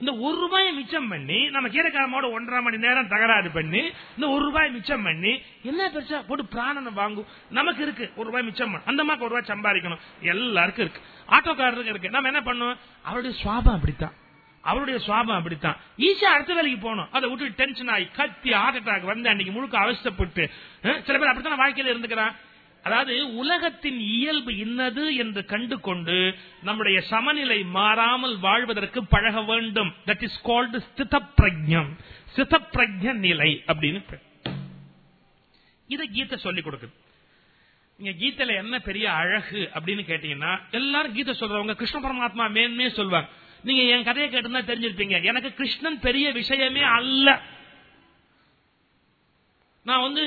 இந்த ஒரு ரூபாயை மிச்சம் பண்ணி நம்ம கீரைக்காரமோட ஒன்றரை மணி நேரம் தகராறு பண்ணி இந்த ஒரு ரூபாய் மிச்சம் பண்ணி என்ன பெருசா போட்டு பிராணனை வாங்கும்? நமக்கு இருக்கு. ஒரு ரூபாய் மிச்சம் பண்ண. அந்த மாதிரி ஒரு ரூபாய் சம்பாதிக்கணும். எல்லாருக்கும் இருக்கு. ஆட்டோக்காரருக்கு இருக்கு. நம்ம என்ன பண்ணுவோம்? அவருடைய சுவாபம் அப்படித்தான். அவருடைய சுவாபம் அப்படித்தான். ஈஸியா அடுத்த வேலைக்கு போகணும். அதை விட்டு டென்ஷன் ஆகி கத்தி ஹார்ட் அட்டாக் வந்து அன்னைக்கு முழுக்க அவசப்பட்டு சில பேர் அப்படித்தான் வாழ்க்கையில இருந்துக்கிறான்? அதாவது உலகத்தின் இயல்பு இன்னது என்று கண்டு கொண்டு நம்முடைய சமநிலை மாறாமல் வாழ்வதற்கு பழக வேண்டும். தட் இஸ் கால்டு ஸ்தித பிரஜம் ஸ்தித பிரஜ நிலை அப்படின்னு இதை கீதை சொல்லிக் கொடுக்குது. நீங்க கீதையில என்ன பெரிய அழகு அப்படின்னு கேட்டீங்கன்னா எல்லாரும் கீதை சொல்றவங்க கிருஷ்ண பரமாத்மா மேன்மே சொல்வாங்க. நீங்க என் கதையை கேட்டுதான் தெரிஞ்சிருப்பீங்க. எனக்கு கிருஷ்ணன் பெரிய விஷயமே அல்ல. நான் வந்து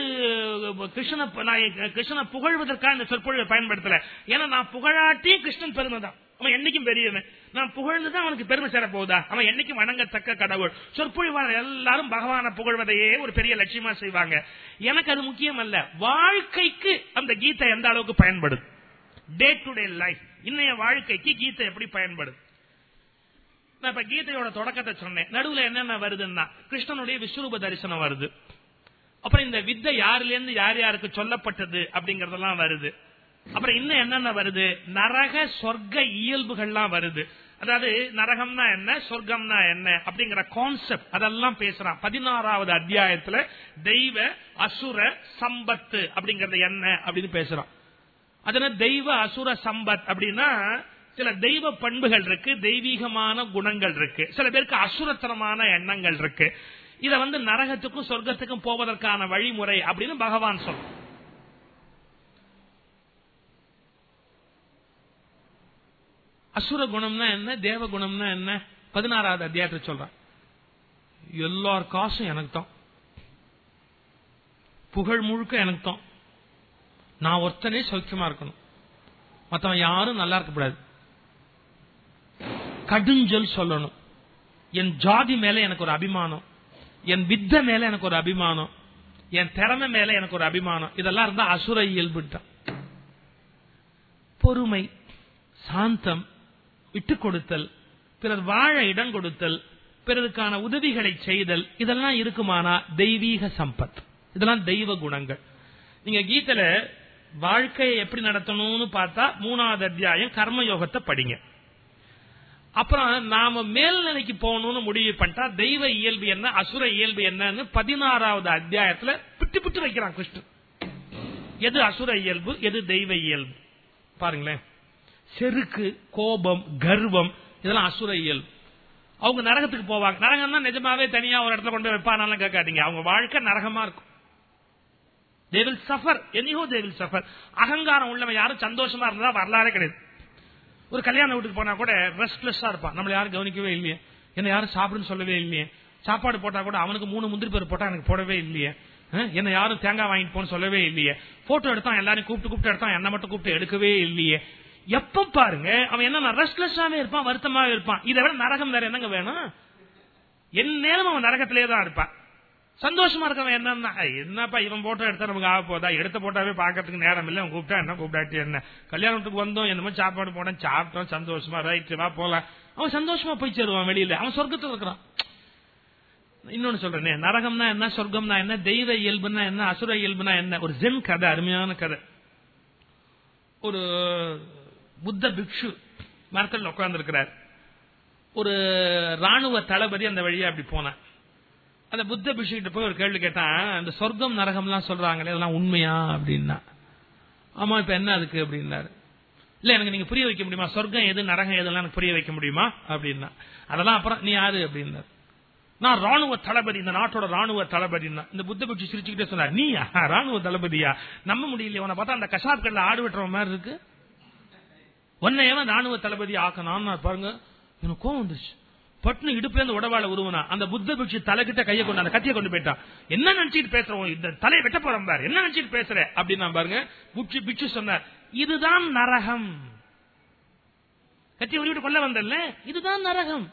கிருஷ்ணனை நான் கிருஷ்ணனை புகழ்வதற்காக இந்த சொற்பொழிவை பயன்படுத்தல. ஏன்னா நான் புகழாட்டி கிருஷ்ணன் பெருமை தான். அவன் என்னைக்கும் பெரியவன். நான் புகழ்ந்துதான் அவனுக்கு பெருமை சேர போகுதா அவன் என்னைக்கும் வணங்கத்தக்க கடவுள். சொற்பொழிவாளர் எல்லாரும் பகவானை புகழ்வதையே ஒரு பெரிய லட்சியமா செய்வாங்க. எனக்கு அது முக்கியம் அல்ல வாழ்க்கைக்கு அந்த கீதை எந்த அளவுக்கு பயன்படுது டே டு டே லைஃப் இன்னைய வாழ்க்கைக்கு கீதை எப்படி பயன்படுது நான் இப்ப கீதையோட தொடக்கத்தை சொன்னேன். நடுவுல என்னென்ன வருதுன்னா கிருஷ்ணனுடைய விஸ்வரூப தரிசனம் வருது. அப்புறம் இந்த வித்தை யாருல இருந்து யார் யாருக்கு சொல்லப்பட்டது அப்படிங்கறதெல்லாம் வருது. அப்புறம் இன்னும் என்னென்ன வருது? நரக சொர்க்க இயல்புகள்லாம் வருது. அதாவது நரகம்னா என்ன சொர்க்கம்னா என்ன அப்படிங்கிற கான்செப்ட் அதெல்லாம் பேசுறான். பதினாறாவது அத்தியாயத்துல தெய்வ அசுர சம்பத்து அப்படிங்கறது என்ன அப்படின்னு பேசுறான். அதனால தெய்வ அசுர சம்பத் அப்படின்னா சில தெய்வ பண்புகள் இருக்கு தெய்வீகமான குணங்கள் இருக்கு. சில பேருக்கு அசுரத்தனமான எண்ணங்கள் இருக்கு. இத வந்து நரகத்துக்கும் சொர்க்கத்துக்கும் போவதற்கான வழிமுறை அப்படின்னு பகவான் சொல்ற அசுர குணம்னா என்ன? தேவ குணம்னா என்ன? பதினாறாவது அத்தியாயத்தை சொல்றான் எல்லார் காசும் எனக்கு தான். புகழ் முழுக்க எனக்கு தான். நான் ஒருத்தனே சௌக்கியமா இருக்கணும். மத்தவன் யாரும் நல்லா இருக்கக்கூடாது கடுஞ்சொல் சொல்லணும். என் ஜாதி மேல எனக்கு ஒரு அபிமானம். என் வித்த மேல எனக்கு ஒரு அபிமானம். என் திறமை மேல எனக்கு ஒரு அபிமானம். இதெல்லாம் இருந்தா அசுர இயல்புட்டான் பொறுமை சாந்தம் விட்டு கொடுத்தல் பிறர் வாழ இடம் கொடுத்தல் பிறருக்கான உதவிகளை செய்தல் இதெல்லாம் இருக்குமானா தெய்வீக சம்பத். இதெல்லாம் தெய்வ குணங்கள். நீங்க கீதையில வாழ்க்கையை எப்படி நடத்தணும்னு பார்த்தா மூணாவது அத்தியாயம் கர்மயோகத்தை படிங்க. அப்புறம் நாம மேல்நிலைக்கு போகணும்னு முடிவு பண்ணிட்டா தெய்வ இயல்பு என்ன அசுர இயல்பு என்னன்னு பதினாறாவது அத்தியாயத்துல பிட்டு பிட்டு வைக்கிறான் கிருஷ்ணன் எது அசுர இயல்பு எது தெய்வ இயல்பு? பாருங்களேன். செருக்கு கோபம் கர்வம் இதெல்லாம் அசுர இயல்பு. அவங்க நரகத்துக்கு போவாங்க. நரகம் தான் நிஜமாவே தனியா ஒரு இடத்துல கொண்டு வைப்பானாலும் கேட்காதீங்க. அவங்க வாழ்க்கை நரகமா இருக்கும். They'll suffer anyhow they'll suffer அகங்காரம் உள்ளவன் யாரும் சந்தோஷமா இருந்தா வரலாறே கிடையாது. ஒரு கல்யாண வீட்டுக்கு போனா கூட ரெஸ்ட்லெஸ்ஸா இருப்பான். நம்மள யாரும் கவனிக்கவே இல்லையே. என்ன யாரும் சாப்பிடுன்னு சொல்லவே இல்லையே. சாப்பாடு போட்டா கூட அவனுக்கு மூணு முந்திரி பேர் போட்டா எனக்கு போடவே இல்லையே. என்ன யாரும் தேங்காய் வாங்கிட்டு போன்னு சொல்லவே இல்லையே. போட்டோ எடுத்தான் எல்லாரும் கூப்பிட்டு கூப்பிட்டு எடுத்தான் என்ன மட்டும் கூப்பிட்டு எடுக்கவே இல்லையே. எப்ப பாருங்க அவன் என்ன ரெஸ்ட்லெஸ்ஸாவே இருப்பான் வருத்தமாவே இருப்பான். இதை விட நரகம் வேற என்னங்க வேணும்? என் நேரம் அவன் நரகத்திலே தான் இருப்பான். சந்தோஷமா இருக்கவன் என்னன்னா என்னப்பா இவன் போட்டோ எடுத்தா நமக்கு ஆக போதா? எடுத்த போட்டாவே பாக்கிறதுக்கு நேரம் இல்ல. அவன் கூப்பிட்டா என்ன? கூப்பிட்டாட்டி என்ன? கல்யாணத்துக்கு வந்தோம் என்னமோ சாப்பாடு போனோம் சாப்பிட்டோம் சந்தோஷமா. ரைட்டு வா போலாம். அவன் சந்தோஷமா போய் சேருவான் வெளியில. அவன் சொர்க்கத்துல இருக்கிறான். இன்னொன்னு சொல்றேன் நரகம்னா என்ன? சொர்க்கம்னா என்ன? தெய்வ இயல்புனா என்ன? அசுர இயல்புனா என்ன? ஒரு ஜென் கதை அருமையான கதை. ஒரு புத்த பிக்ஷு மரத்தில் உட்கார்ந்து இருக்கிறார் ஒரு ராணுவ தளபதி அந்த வழியா அப்படி போனான். அந்த புத்த பிக்ஷு கிட்ட போய் ஒரு கேள்வி கேட்டான் அந்த சொர்க்கம் நரகம்லாம் சொல்றாங்களே அதெல்லாம் உண்மையா அப்படின்னா. ஆமா இப்ப என்ன அதுக்கு அப்படின்னாரு. இல்ல எனக்கு நீங்க புரிய வைக்க முடியுமா? சொர்க்கம் எது நரகம் எதெல்லாம் எனக்கு புரிய வைக்க முடியுமா? அப்படின்னா. அதெல்லாம் அப்புறம் நீ யாரு அப்படின்னாரு. நான் ராணுவ தளபதி இந்த நாட்டோட ராணுவ தளபதி இந்த புத்த பிக்ஷு சிரிச்சுக்கிட்டே சொன்னார் நீ ராணுவ தளபதியா? நம்ப முடியல உன பார்த்தா அந்த கசாப் ஆடு வெட்டுற மாதிரி இருக்கு. உன்னையவன் ராணுவ தளபதி ஆக்கணும் பாருங்க எனக்கு கோவம் வந்துருச்சு. பட்னு இடுப்புல இருந்து உடவாள உருவனா அந்த புத்த பிக்ஷு தலைகிட்ட கையை கொண்டு அந்த கத்தியை கொண்டு போயிட்டான். என்ன நினைச்சிட்டு பேசுறோம் இந்த தலையை வெட்ட போறோம் பாரு. என்ன நினைச்சிட்டு பேசுற? அப்படின்னு நான் பாருங்க பிக்ஷு பிக்ஷு சொன்னார் இதுதான் நரகம். கத்தி உருவிட்டு கொல்ல வந்தல்ல? இதுதான் நரகம்.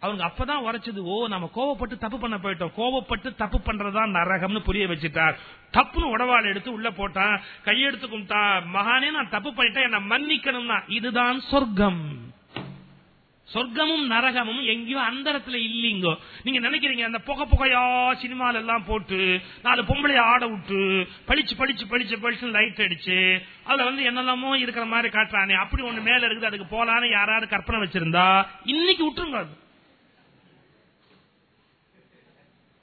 அவங்க அப்பதான் உரைச்சது ஓ நம்ம கோவப்பட்டு தப்பு பண்ண போயிட்டோம். கோவப்பட்டு தப்பு பண்றதுதான் நரகம்னு புரிய வச்சுட்டார். தப்புன்னு உடவாள் எடுத்து உள்ள போட்டான் கையெடுத்து கும்பிட்டா மகானே நான் தப்பு பண்ணிட்டேன். என்ன மன்னிக்கணும்னா இதுதான் சொர்க்கம். சொர்க்கமும் நரகமும் எங்கேயோ அந்த இடத்துல இல்லீங்கோ. நீங்க நினைக்கிறீங்க அந்த புகை புகையா சினிமால எல்லாம் போட்டு நாலு பொம்பளைய ஆட விட்டு பளிச்சு பளிச்சு பளிச்சு பளிச்சு லைட் அடிச்சு அதுல வந்து என்னெல்லாமோ இருக்கிற மாதிரி காட்டுறானே. அப்படி ஒண்ணு மேல இருக்குது அதுக்கு போலான்னு யாராவது கற்பனை வச்சிருந்தா இன்னைக்கு விட்டுருங்க அது.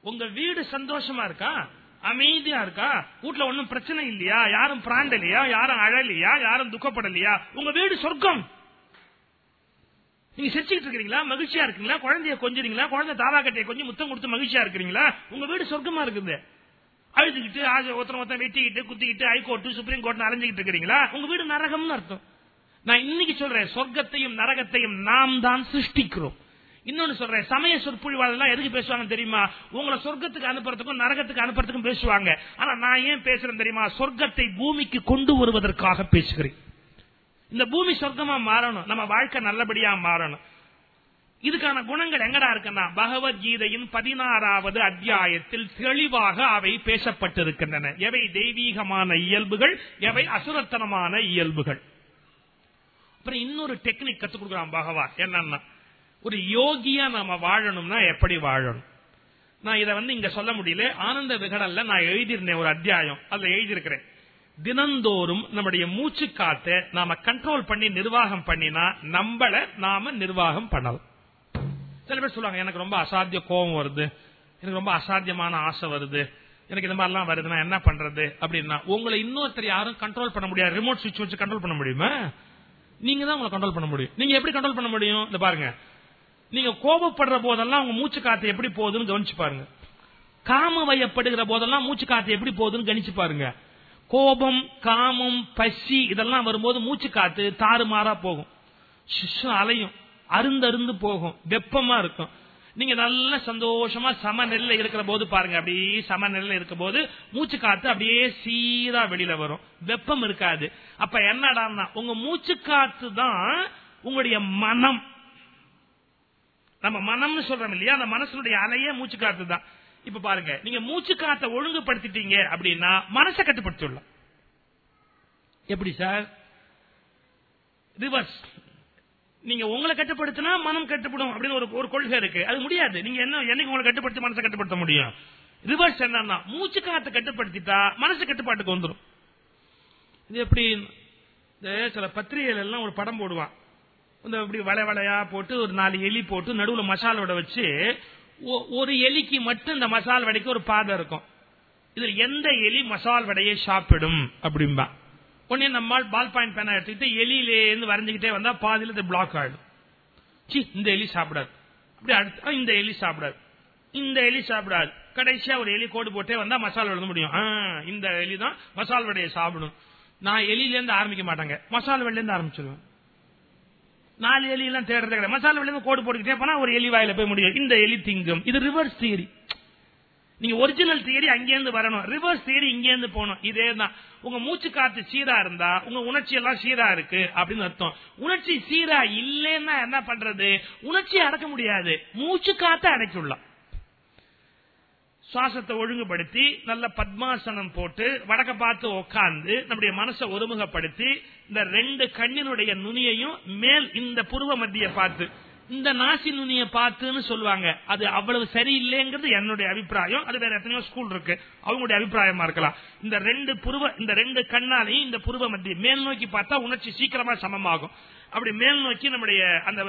உங்க வீடு சந்தோஷமா இருக்கா? அமைதியா இருக்கா? வீட்டுல ஒன்னும் பிரச்சனை இல்லையா? யாரும் பிராண்டலையா? யாரும் அழலையா? யாரும் துக்கப்படலையா? உங்க வீடு சொர்க்கம். நீங்க சிரிச்சுக்கிட்டு இருக்கீங்களா மகிழ்ச்சியா இருக்கீங்களா குழந்தைய கொஞ்சறீங்களா? குழந்தை தாரா கட்டையை கொஞ்சம் முத்தம் கொடுத்து மகிழ்ச்சியா இருக்கிறீங்களா? உங்க வீடு சொர்க்கமா இருக்குது. அழுதுகிட்டு ஆஜ ஒருத்தர் ஒருத்தன் வெட்டிக்கிட்டு குத்திக்கிட்டு ஹைகோர்ட் சுப்ரீம் கோர்ட் அலைஞ்சுக்கிட்டு இருக்கிறீங்களா? உங்க வீடு நரகம்னு அர்த்தம். நான் இன்னைக்கு சொல்றேன் சொர்க்கத்தையும் நரகத்தையும் நாம் தான் சிருஷ்டிக்கிறோம். இன்னொன்னு சொல்றேன் சமய சொற்பொழிவாளர்லாம் எதுக்கு பேசுவாங்க தெரியுமா? உங்களை சொர்க்கத்துக்கு அனுப்புறதுக்கும் நரகத்துக்கு அனுப்புறதுக்கும் பேசுவாங்க. ஆனா நான் ஏன் பேசுறேன் தெரியுமா? சொர்க்கத்தை பூமிக்கு கொண்டு வருவதற்காக பேசுகிறேன். இந்த பூமி சொர்க்கமா மாறணும். நம்ம வாழ்க்கை நல்லபடியா மாறணும். இதுக்கான குணங்கள் எங்கடா இருக்குன்னா பகவத்கீதையின் பதினாறாவது அத்தியாயத்தில் தெளிவாக அவை பேசப்பட்டிருக்கின்றன. எவை தெய்வீகமான இயல்புகள் எவை அசுரத்தனமான இயல்புகள். அப்புறம் இன்னொரு டெக்னிக் கத்துக் கொடுக்குறான் பகவான். என்னன்னா ஒரு யோகியா நாம வாழணும்னா எப்படி வாழணும்? நான் இதை வந்து இங்க சொல்ல முடியல. ஆனந்த விகடல்ல நான் எழுதியிருந்தேன் ஒரு அத்தியாயம். அதுல எழுதியிருக்கிறேன். தினந்தோறும் நம்முடைய மூச்சு காத்த நாம கண்ட்ரோல் பண்ணி நிர்வாகம் பண்ணினா நம்மள நாம நிர்வாகம் பண்ணலாம். சில பேர் சொல்லுவாங்க எனக்கு ரொம்ப அசாத்திய கோபம் வருது எனக்கு ரொம்ப அசாத்தியமான ஆசை வருது எனக்கு இந்த மாதிரிலாம் வருதுன்னா என்ன பண்றது அப்படின்னா உங்களை இன்னொருத்தர் யாரும் கண்ட்ரோல் பண்ண முடியாது. ரிமோட் சுவிட்ச் வச்சு கண்ட்ரோல் பண்ண முடியுமா? நீங்க தான் உங்களை கண்ட்ரோல் பண்ண முடியும். நீங்க எப்படி கண்ட்ரோல் பண்ண முடியும்? இந்த பாருங்க. நீங்க கோபப்படுற போதெல்லாம் உங்க மூச்சு காத்து எப்படி போகுதுன்னு கவனிச்சு பாருங்க. காம வயப்படுகிற போதெல்லாம் மூச்சு காத்து எப்படி போகுதுன்னு கணிச்சு பாருங்க. கோபம் காமம் பசி இதெல்லாம் வரும்போது மூச்சு காத்து தாறுமாறா போகும். சிஷம் அலையும். அருந்தருந்து போகும். வெப்பமா இருக்கும். நீங்க நல்ல சந்தோஷமா சமநிலையில இருக்கிற போது பாருங்க. அப்படியே சமநிலையில இருக்கும் போது மூச்சு காத்து அப்படியே சீரா வெளியில வரும். வெப்பம் இருக்காது. அப்ப என்னடான்னா உங்க மூச்சு காத்து தான் உங்களுடைய மனம். நம்ம மனம்னு சொல்றோம் இல்லையா? அந்த மனசுடைய அலையே மூச்சு காத்து தான். இப்ப பாருங்க நீங்க மூச்சு காத்த ஒழுங்குபடுத்திட்டீங்க அப்படின்னா மனசை கட்டுப்படுத்திடலாம். எப்படி சார்? ரிவர்ஸ் நீங்க உங்களை கட்டுப்படுத்தினா மனம் கட்டுப்படும் அப்படின்னு ஒரு ஒரு கொள்கை இருக்கு. அது முடியாது. நீங்க என்ன என்னைக்கு உங்களை கட்டுப்படுத்தி மனசை கட்டுப்படுத்த முடியும்? ரிவர்ஸ் என்னன்னா மூச்சு காத்த கட்டுப்படுத்திட்டா மனசு கட்டுப்பாட்டுக்கு வந்துடும் இது எப்படி? இந்த சில பத்திரிகைகள் எல்லாம் ஒரு படம் போடுவான். இந்த இப்படி வளை வளையா போட்டு ஒரு நாலு எலி போட்டு நடுவுல மசாலோட வச்சு ஒரு எலிக்கு மட்டும் இந்த மசால் வடைக்கு ஒரு பாதை இருக்கும். இதுல எந்த எலி மசால் வடையை சாப்பிடும்? அப்படிம்பா. உடனே நம்மால் பால் பாயிண்ட் பேனா எடுத்துக்கிட்டு எலியிலே வரைஞ்சுக்கிட்டே வந்தா பாதியில இது பிளாக் ஆயிடும். சி இந்த எலி சாப்பிடாது. அப்படி அடுத்த ஆ, இந்த எலி சாப்பிடாது. இந்த எலி சாப்பிடாது. கடைசியா ஒரு எலி கோடு போட்டே வந்தா மசால் எழுத முடியும். ஆ, இந்த எலி தான் மசால் வடையை சாப்பிடும். நான் எலியிலேருந்து ஆரம்பிக்க மாட்டாங்க. மசால் வடையிலேருந்து ஆரம்பிச்சிருவேன். நாலு எலி எல்லாம் தேடுறது கிடையாது. மசாலா வடையில கோடு போட்டுக்கிட்டே போனா ஒரு எலி வாயில போய் முடியும். இந்த எலி திங்கும். இது ரிவர்ஸ் தியரி நீங்க ஒரிஜினல் தியரி அங்கேருந்து வரணும். ரிவர்ஸ் தியரி இங்கேருந்து போகணும். இதே தான் உங்க மூச்சு காத்து சீரா இருந்தா உங்க உணர்ச்சி எல்லாம் சீரா இருக்கு அப்படின்னு அர்த்தம். உணர்ச்சி சீரா இல்லைன்னா என்ன பண்றது? உணர்ச்சி அடக்க முடியாது. மூச்சு காத்த அடைக்கலாம் சுவாசத்தை ஒழுங்குபடுத்தி நல்ல பத்மாசனம் போட்டு வடக்க பார்த்து உட்கார்ந்து நம்முடைய மனசை ஒருமுகப்படுத்தி இந்த ரெண்டு கண்ணினுடைய நுனியையும் மேல் இந்த புருவ மத்திய பார்த்து இந்த நாசி நுனிய பார்த்துன்னு சொல்லுவாங்க. அது அவ்வளவு சரியில்லைங்கிறது என்னுடைய அபிப்பிராயம். அது வேற எத்தனையோ ஸ்கூல் இருக்கு. அவங்களுடைய அபிப்பிராயமா இருக்கலாம். இந்த ரெண்டு புருவ இந்த ரெண்டு கண்ணாலையும் இந்த புருவ மத்திய மேல் நோக்கி பார்த்தா உணர்ச்சி சீக்கிரமா சமமாகும். அப்படி மேல் நோக்கி நம்முடைய அந்த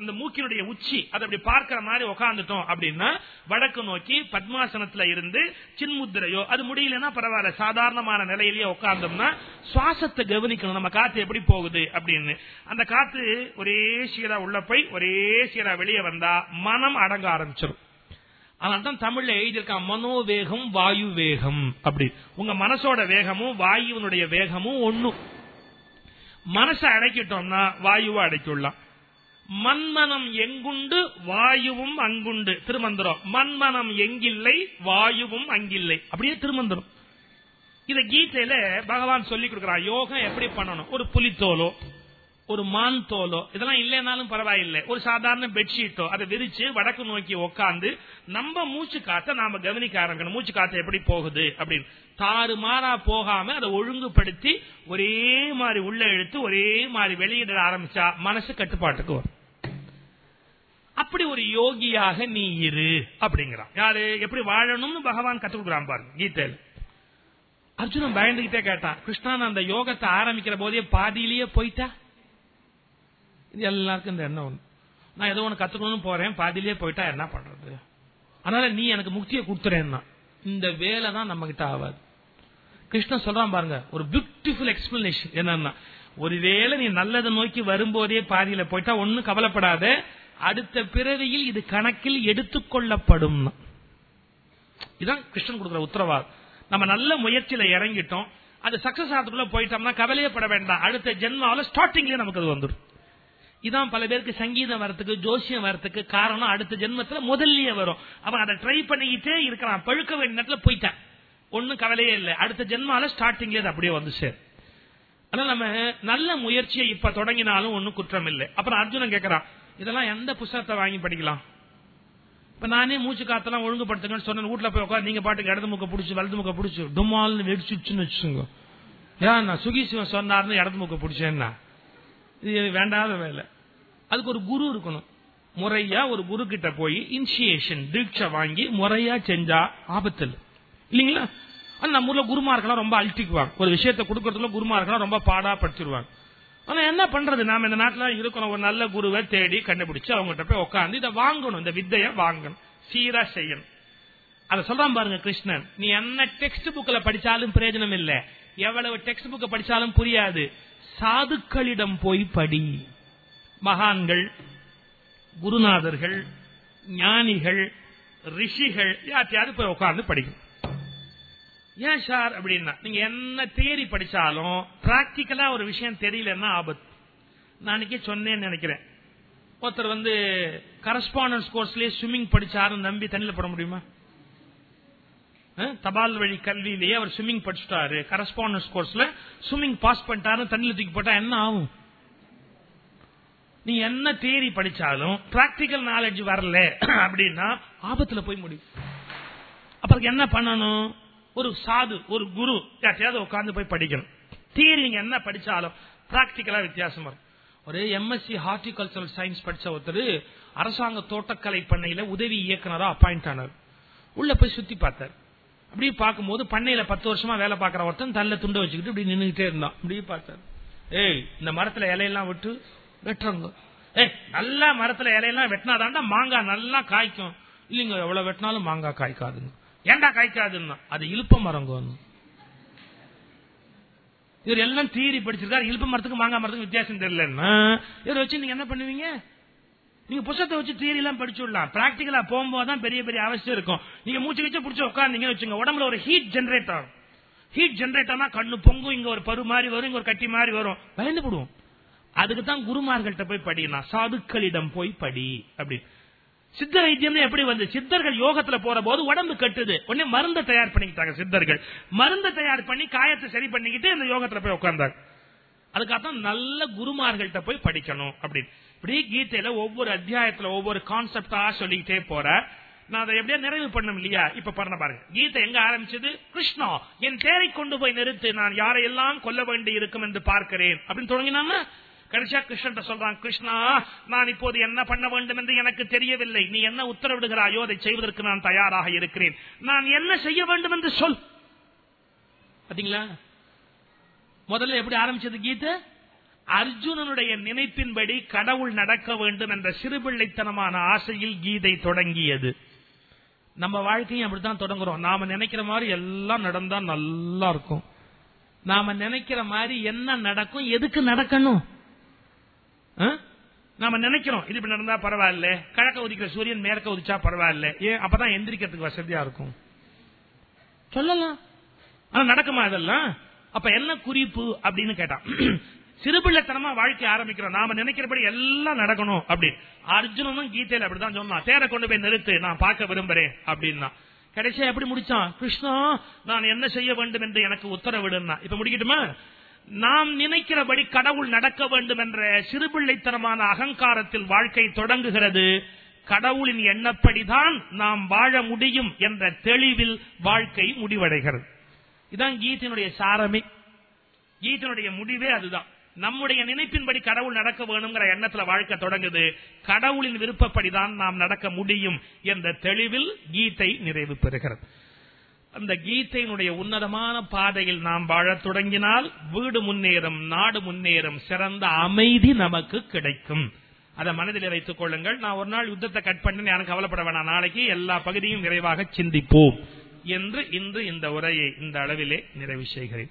இந்த மூக்கினுடைய உச்சி அதை அப்படி பார்க்கிற மாதிரி உட்காந்துட்டோம் அப்படின்னா வடக்கு நோக்கி பத்மாசனத்துல இருந்து சின்முத்திரையோ அது முடியலன்னா பரவாயில்ல சாதாரணமான நிலையிலேயே உட்கார்ந்தோம்னா சுவாசத்தை கவனிக்கணும் நம்ம காத்து எப்படி போகுது அப்படின்னு. அந்த காத்து ஒரே சீரா உள்ள போய் ஒரே சீரா வெளியே வந்தா மனம் அடங்க ஆரம்பிச்சிடும் அதனால தான் தமிழ்ல எழுதியிருக்கான் மனோவேகம் வாயு வேகம் அப்படி. உங்க மனசோட வேகமும் வாயுவினுடைய வேகமும் ஒன்னும் மனசை அடைக்கிட்டோம்னா வாயுவை அடைக்கிடலாம் மண்மனம் எங்குண்டு? வாயுவும் அங்குண்டு. திருமந்திரம். மண்மனம் எங்கில்லை? வாயுவும் அங்கில்லை. அப்படியே திருமந்திரம். இத கீதையில பகவான் சொல்லி கொடுக்கிறான் யோகம் எப்படி பண்ணணும்? ஒரு புலித்தோலோ ஒரு மான் தோலோ இதெல்லாம் இல்லைனாலும் பரவாயில்லை. ஒரு சாதாரண பெட்ஷீட்டோ அதை விரிச்சு வடக்கு நோக்கி உட்காந்து நம்ம மூச்சு காத்த நாம கவனிக்க ஆரம்பிக்கணும். மூச்சு காத்து எப்படி போகுது அப்படின்னு. தாறு மாறா போகாம அதை ஒழுங்குபடுத்தி ஒரே மாதிரி உள்ள இழுத்து ஒரே மாதிரி வெளியிட ஆரம்பிச்சா மனசு கட்டுப்பாட்டுக்கு வரும். அப்படி ஒரு யோகியாக நீ இரு அப்படிங்கிறான். யாரு? எப்படி வாழணும்னு பகவான் கத்துக் பாருங்க கீதையில். அர்ஜுனன் பயந்துகிட்டே கேட்டான் கிருஷ்ணன் அந்த யோகத்தை ஆரம்பிக்கிற போதே பாதியிலேயே போயிட்டா? இது எல்லாருக்கும் இந்த எண்ணம் ஒன்று நான் ஏதோ ஒன்று கத்துக்கணும்னு போறேன் பாதியிலேயே போயிட்டா என்ன பண்றது? அதனால நீ எனக்கு முக்தியை கொடுத்துறேன்னா இந்த வேலை தான் நம்ம கிட்ட ஆகாது. கிருஷ்ணன் சொல்றான் பாருங்க ஒரு பியூட்டிஃபுல் எக்ஸ்பிளனேஷன் என்னன்னா ஒருவேளை நீ நல்லதை நோக்கி வரும்போதே பாதியில போயிட்டா ஒன்னும் கவலைப்படாத அடுத்த பிறவியில் இது கணக்கில் எடுத்துக்கொள்ளப்படும் இதான் கிருஷ்ணன் கொடுக்குற உத்தரவாதம். நம்ம நல்ல முயற்சியில இறங்கிட்டோம் அது சக்சஸ் ஆகிறதுக்குள்ள போயிட்டோம்னா கவலையே பட வேண்டாம். அடுத்த ஜென்மாவில் ஸ்டார்டிங்ல நமக்கு அது வந்துடும் இதான் பல பேருக்கு சங்கீதம் வரத்துக்கு ஜோசியம் வரத்துக்கு காரணம் அடுத்த ஜென்மத்துல முதல்லயே வரும். அவன் அதை ட்ரை பண்ணிக்கிட்டே இருக்கிறான். பழுக்க வேண்டிய நேரத்துல போயிட்டான். ஒன்னும் கவலையே இல்லை. அடுத்த ஜென்மால ஸ்டார்டிங்ல அது அப்படியே வந்து சேர் ஆனா நம்ம நல்ல முயற்சியை இப்ப தொடங்கினாலும் ஒன்னும் குற்றம் இல்லை. அப்புறம் அர்ஜுனன் கேட்கறான் இதெல்லாம் எந்த புஸ்தகத்தை வாங்கி படிக்கலாம்? இப்ப நானே மூச்சு காத்தெல்லாம் ஒழுங்குபடுத்துங்கன்னு சொன்ன வீட்டுல போய் உட்காந்து நீங்க பாட்டுக்கு இடது முக்க பிடிச்சி வலது முக்க பிடிச்சி டுமால்னு வெடிச்சுச்சுன்னு வச்சுங்க ஏன் நான் சுகி சிவன் சொன்னார்னு இடது முக்க பிடிச்சேன்னா. இது வேண்டாத வேலை. அதுக்கு ஒரு குரு இருக்கணும். முறையா ஒரு குரு கிட்ட போய் இனிஷியேஷன் தீட்சை வாங்கி முறையா செஞ்சா ஆபத்து இல்லைங்களா? இல்லீங்களா நம்ம ஊர்ல குருமார்கள்லாம் ரொம்ப அழட்டிக்குவாங்க ஒரு விஷயத்தை கொடுக்கறதுல குருமார்கள்லாம் ரொம்ப பாடா படிச்சிருவாங்க. ஆனா என்ன பண்றது? நாம இந்த நாட்டுல இருக்கணும். ஒரு நல்ல குருவை தேடி கண்டுபிடிச்சு அவங்ககிட்ட போய் உட்காந்து இதை வாங்கணும். இந்த வித்தைய வாங்கணும். சீரா செய்யணும். அத சொல்றான் பாருங்க கிருஷ்ணன். நீ என்ன டெக்ஸ்ட் புக்ல படிச்சாலும் பிரயோஜனம் இல்ல. எவ்வளவு டெக்ஸ்ட் புக்க படிச்சாலும் புரியாது. சாதுக்களிடம் போய் படி. மகான்கள் குருநாதர்கள் ஞானிகள் ரிஷிகள் யாத்தையாவது போய் உட்கார்ந்து படிக்கும் ஏன் சார் அப்படின்னா நீங்க என்ன தேரி படிச்சாலும் பிராக்டிக்கலா ஒரு விஷயம் தெரியலன்னா ஆபத்து. நான் சொன்னேன்னு நினைக்கிறேன். ஒருத்தர் வந்து கரஸ்பாண்டன்ஸ் கோர்ஸ்லயே ஸ்விம்மிங் படிச்சாருன்னு நம்பி தண்ணியில் போட முடியுமா? தபால் வழி கல்வியிலேயே அவர் ஸ்விம்மிங் படிச்சுட்டாரு. கரஸ்பாண்டன்ஸ் கோர்ஸ்ல ஸ்விம்மிங் பாஸ் பண்ணிட்டாரு தண்ணியில் தூக்கி போட்டா என்ன ஆகும்? நீ என்ன தேரி படிச்சாலும் பிராக்டிக்கல் நாலேஜ் வரல அப்படின்னா ஆபத்துல போய் முடியும் அப்புறம் என்ன பண்ணணும்? ஒரு சாது ஒரு குரு யாத்தையாவது உட்காந்து போய் படிக்கணும். தியரி நீங்க என்ன படிச்சாலும் பிராக்டிக்கலா வித்தியாசம் வரும் ஒரு எம்எஸ்சி ஹார்டிகல்ச்சரல் சயின்ஸ் படிச்ச ஒருத்தர் அரசாங்க தோட்டக்கலை பண்ணையில உதவி இயக்குனரா அப்பாயிண்ட் ஆனார். உள்ள போய் சுத்தி பார்த்தார். அப்படி பார்க்கும்போது பண்ணையில பத்து வருஷமா வேலை பார்க்கற ஒருத்தன் தள்ள துண்டை வச்சுக்கிட்டு இப்படி நின்றுகிட்டே இருந்தான். இப்படி பார்த்தார். ஏய் இந்த மரத்துல இலையெல்லாம் விட்டு வெட்டுறங்க. ஏய் நல்லா மரத்துல இலையெல்லாம் வெட்டினாதாண்டா மாங்காய் நல்லா காய்க்கும். இல்லைங்க எவ்வளவு வெட்டினாலும் மாங்காய் காய்க்காதுங்க. ஏன்டா காய்க்காதுன்னா அது இழுப்ப மரங்க இவர் எல்லாம் தீரி படிச்சிருக்காரு. இழுப்ப மரத்துக்கு மாங்காய் மரத்துக்கு வித்தியாசம் தெரியலன்னா இவர் வச்சு நீங்க என்ன பண்ணுவீங்க? நீங்க புத்தகத்தை வச்சு தியரி எல்லாம் படிச்சு விடலாம். பிராக்டிகலா போகும்போது தான் பெரிய பெரிய அவசியம் இருக்கும். நீங்க மூச்சு வச்சு பிடிச்சி உட்காந்தீங்கன்னு வச்சுங்க உடம்புல ஒரு ஹீட் ஜென்ரேட் ஆகும். ஹீட் ஜென்ரேட் ஆனா கண்ணு பொங்கும் இங்க ஒரு பரு மாதிரி வரும் இங்க ஒரு கட்டி மாதிரி வரும். பயந்து போடுவோம் அதுக்கு தான் குருமார்கள்ட்ட போய் படினா சாதுக்களிடம் போய் படி அப்படின்னு சித்த வைத்தியம் எப்படி வந்து சித்தர்கள் யோகத்துல போற போது உடம்பு கட்டுது. உடனே மருந்தை தயார் பண்ணிக்கிட்டாங்க சித்தர்கள். மருந்தை தயார் பண்ணி காயத்தை சரி பண்ணிக்கிட்டு இந்த யோகத்துல போய் உட்கார்ந்தாங்க. அதுக்காகத்தான் நல்ல குருமார்கள்ட்ட போய் படிக்கணும் அப்படின்னு. இப்படி கீதையில ஒவ்வொரு அத்தியாயத்துல ஒவ்வொரு கான்செப்டா சொல்லிக்கிட்டே போற. நான் அதை எப்படியா நிறைவு பண்ணும் இல்லையா? இப்ப பண்ண பாருங்க. கீதை எங்க ஆரம்பிச்சது? கிருஷ்ணா என் தேரை கொண்டு போய் நிறுத்து நான் யாரையெல்லாம் கொல்ல வேண்டி இருக்கும் என்று பார்க்கிறேன். அப்படின்னு தொடங்கினாம கடைசியா கிருஷ்ணன் சொல்றான் கிருஷ்ணா நான் இப்போது என்ன பண்ண வேண்டும் என்று எனக்கு தெரியவில்லை. நீ என்ன உத்தரவிடுகிறாயோ அதை செய்வதற்கு நான் தயாராக இருக்கிறேன். நான் என்ன செய்ய வேண்டும் என்று சொல். பாத்தீங்களா? முதல்ல எப்படி ஆரம்பிச்சது கீதை? அர்ஜுனனுடைய நினைப்பின்படி கடவுள் நடக்க வேண்டும் என்ற சிறுபிள்ளைத்தனமான ஆசையில் கீதை தொடங்கியது. நம்ம வாழ்க்கையும் அப்படித்தான் தொடங்குறோம். நாம நினைக்கிற மாதிரி எல்லாம் நடந்தா நல்லா இருக்கும். நாம நினைக்கிற மாதிரி என்ன நடக்கும் எதுக்கு நடக்கணும்? நாம நினைக்கிறோம் இது இப்படி நடந்தா பரவாயில்ல. கிழக்க உதிக்கிற சூரியன் மேற்க உதிச்சா பரவாயில்ல. ஏன் அப்பதான் எந்திரிக்கிறதுக்கு வசதியா இருக்கும். சொல்லலாம். ஆனா நடக்குமா இதெல்லாம்? அப்ப என்ன குறிப்பு அப்படின்னு கேட்டான். சிறுபிள்ளைத்தனமா வாழ்க்கை ஆரம்பிக்கிறோம். நாம நினைக்கிறபடி எல்லாம் நடக்கணும் அப்படின்னு அர்ஜுனனும் கீதையில அப்படிதான் சொன்னான். தேரை கொண்டு போய் நிறுத்து நான் பார்க்க விரும்புறேன் அப்படின்னா. கடைசியா எப்படி முடிச்சான்? கிருஷ்ணா நான் என்ன செய்ய வேண்டும் என்று எனக்கு உத்தரவிடுனா இப்ப முடிக்கட்டுமா? நாம் நினைக்கிறபடி கடவுள் நடக்க வேண்டும் என்ற சிறுபிள்ளைத்தனமான அகங்காரத்தில் வாழ்க்கை தொடங்குகிறது. கடவுளின் எண்ணப்படிதான் நாம் வாழ முடியும் என்ற தெளிவில் வாழ்க்கை முடிவடைகிறது. இதான் கீதனுடைய சாரமே. கீதனுடைய முடிவே அதுதான். நம்முடைய நினைப்பின்படி கடவுள் நடக்க வேணுங்கிற எண்ணத்துல வாழ்க்கை தொடங்குது. கடவுளின் விருப்பப்படிதான் நாம் நடக்க முடியும் என்ற தெளிவில் கீதை நிறைவு பெறுகிறது. அந்த கீதையினுடைய உன்னதமான பாதையில் நாம் வாழத் தொடங்கினால் வீடு முன்னேறும் நாடு முன்னேறும் சிறந்த அமைதி நமக்கு கிடைக்கும். அதை மனதில் வைத்துக் கொள்ளுங்கள். நான் ஒரு நாள் யுத்தத்தை கட் பண்ணி யாரும் கவலைப்பட வேணாம். நாளைக்கு எல்லா பகுதியும் விரைவாக சிந்திப்போம் என்று இன்று இந்த உரையை இந்த அளவிலே நிறைவு செய்கிறேன்.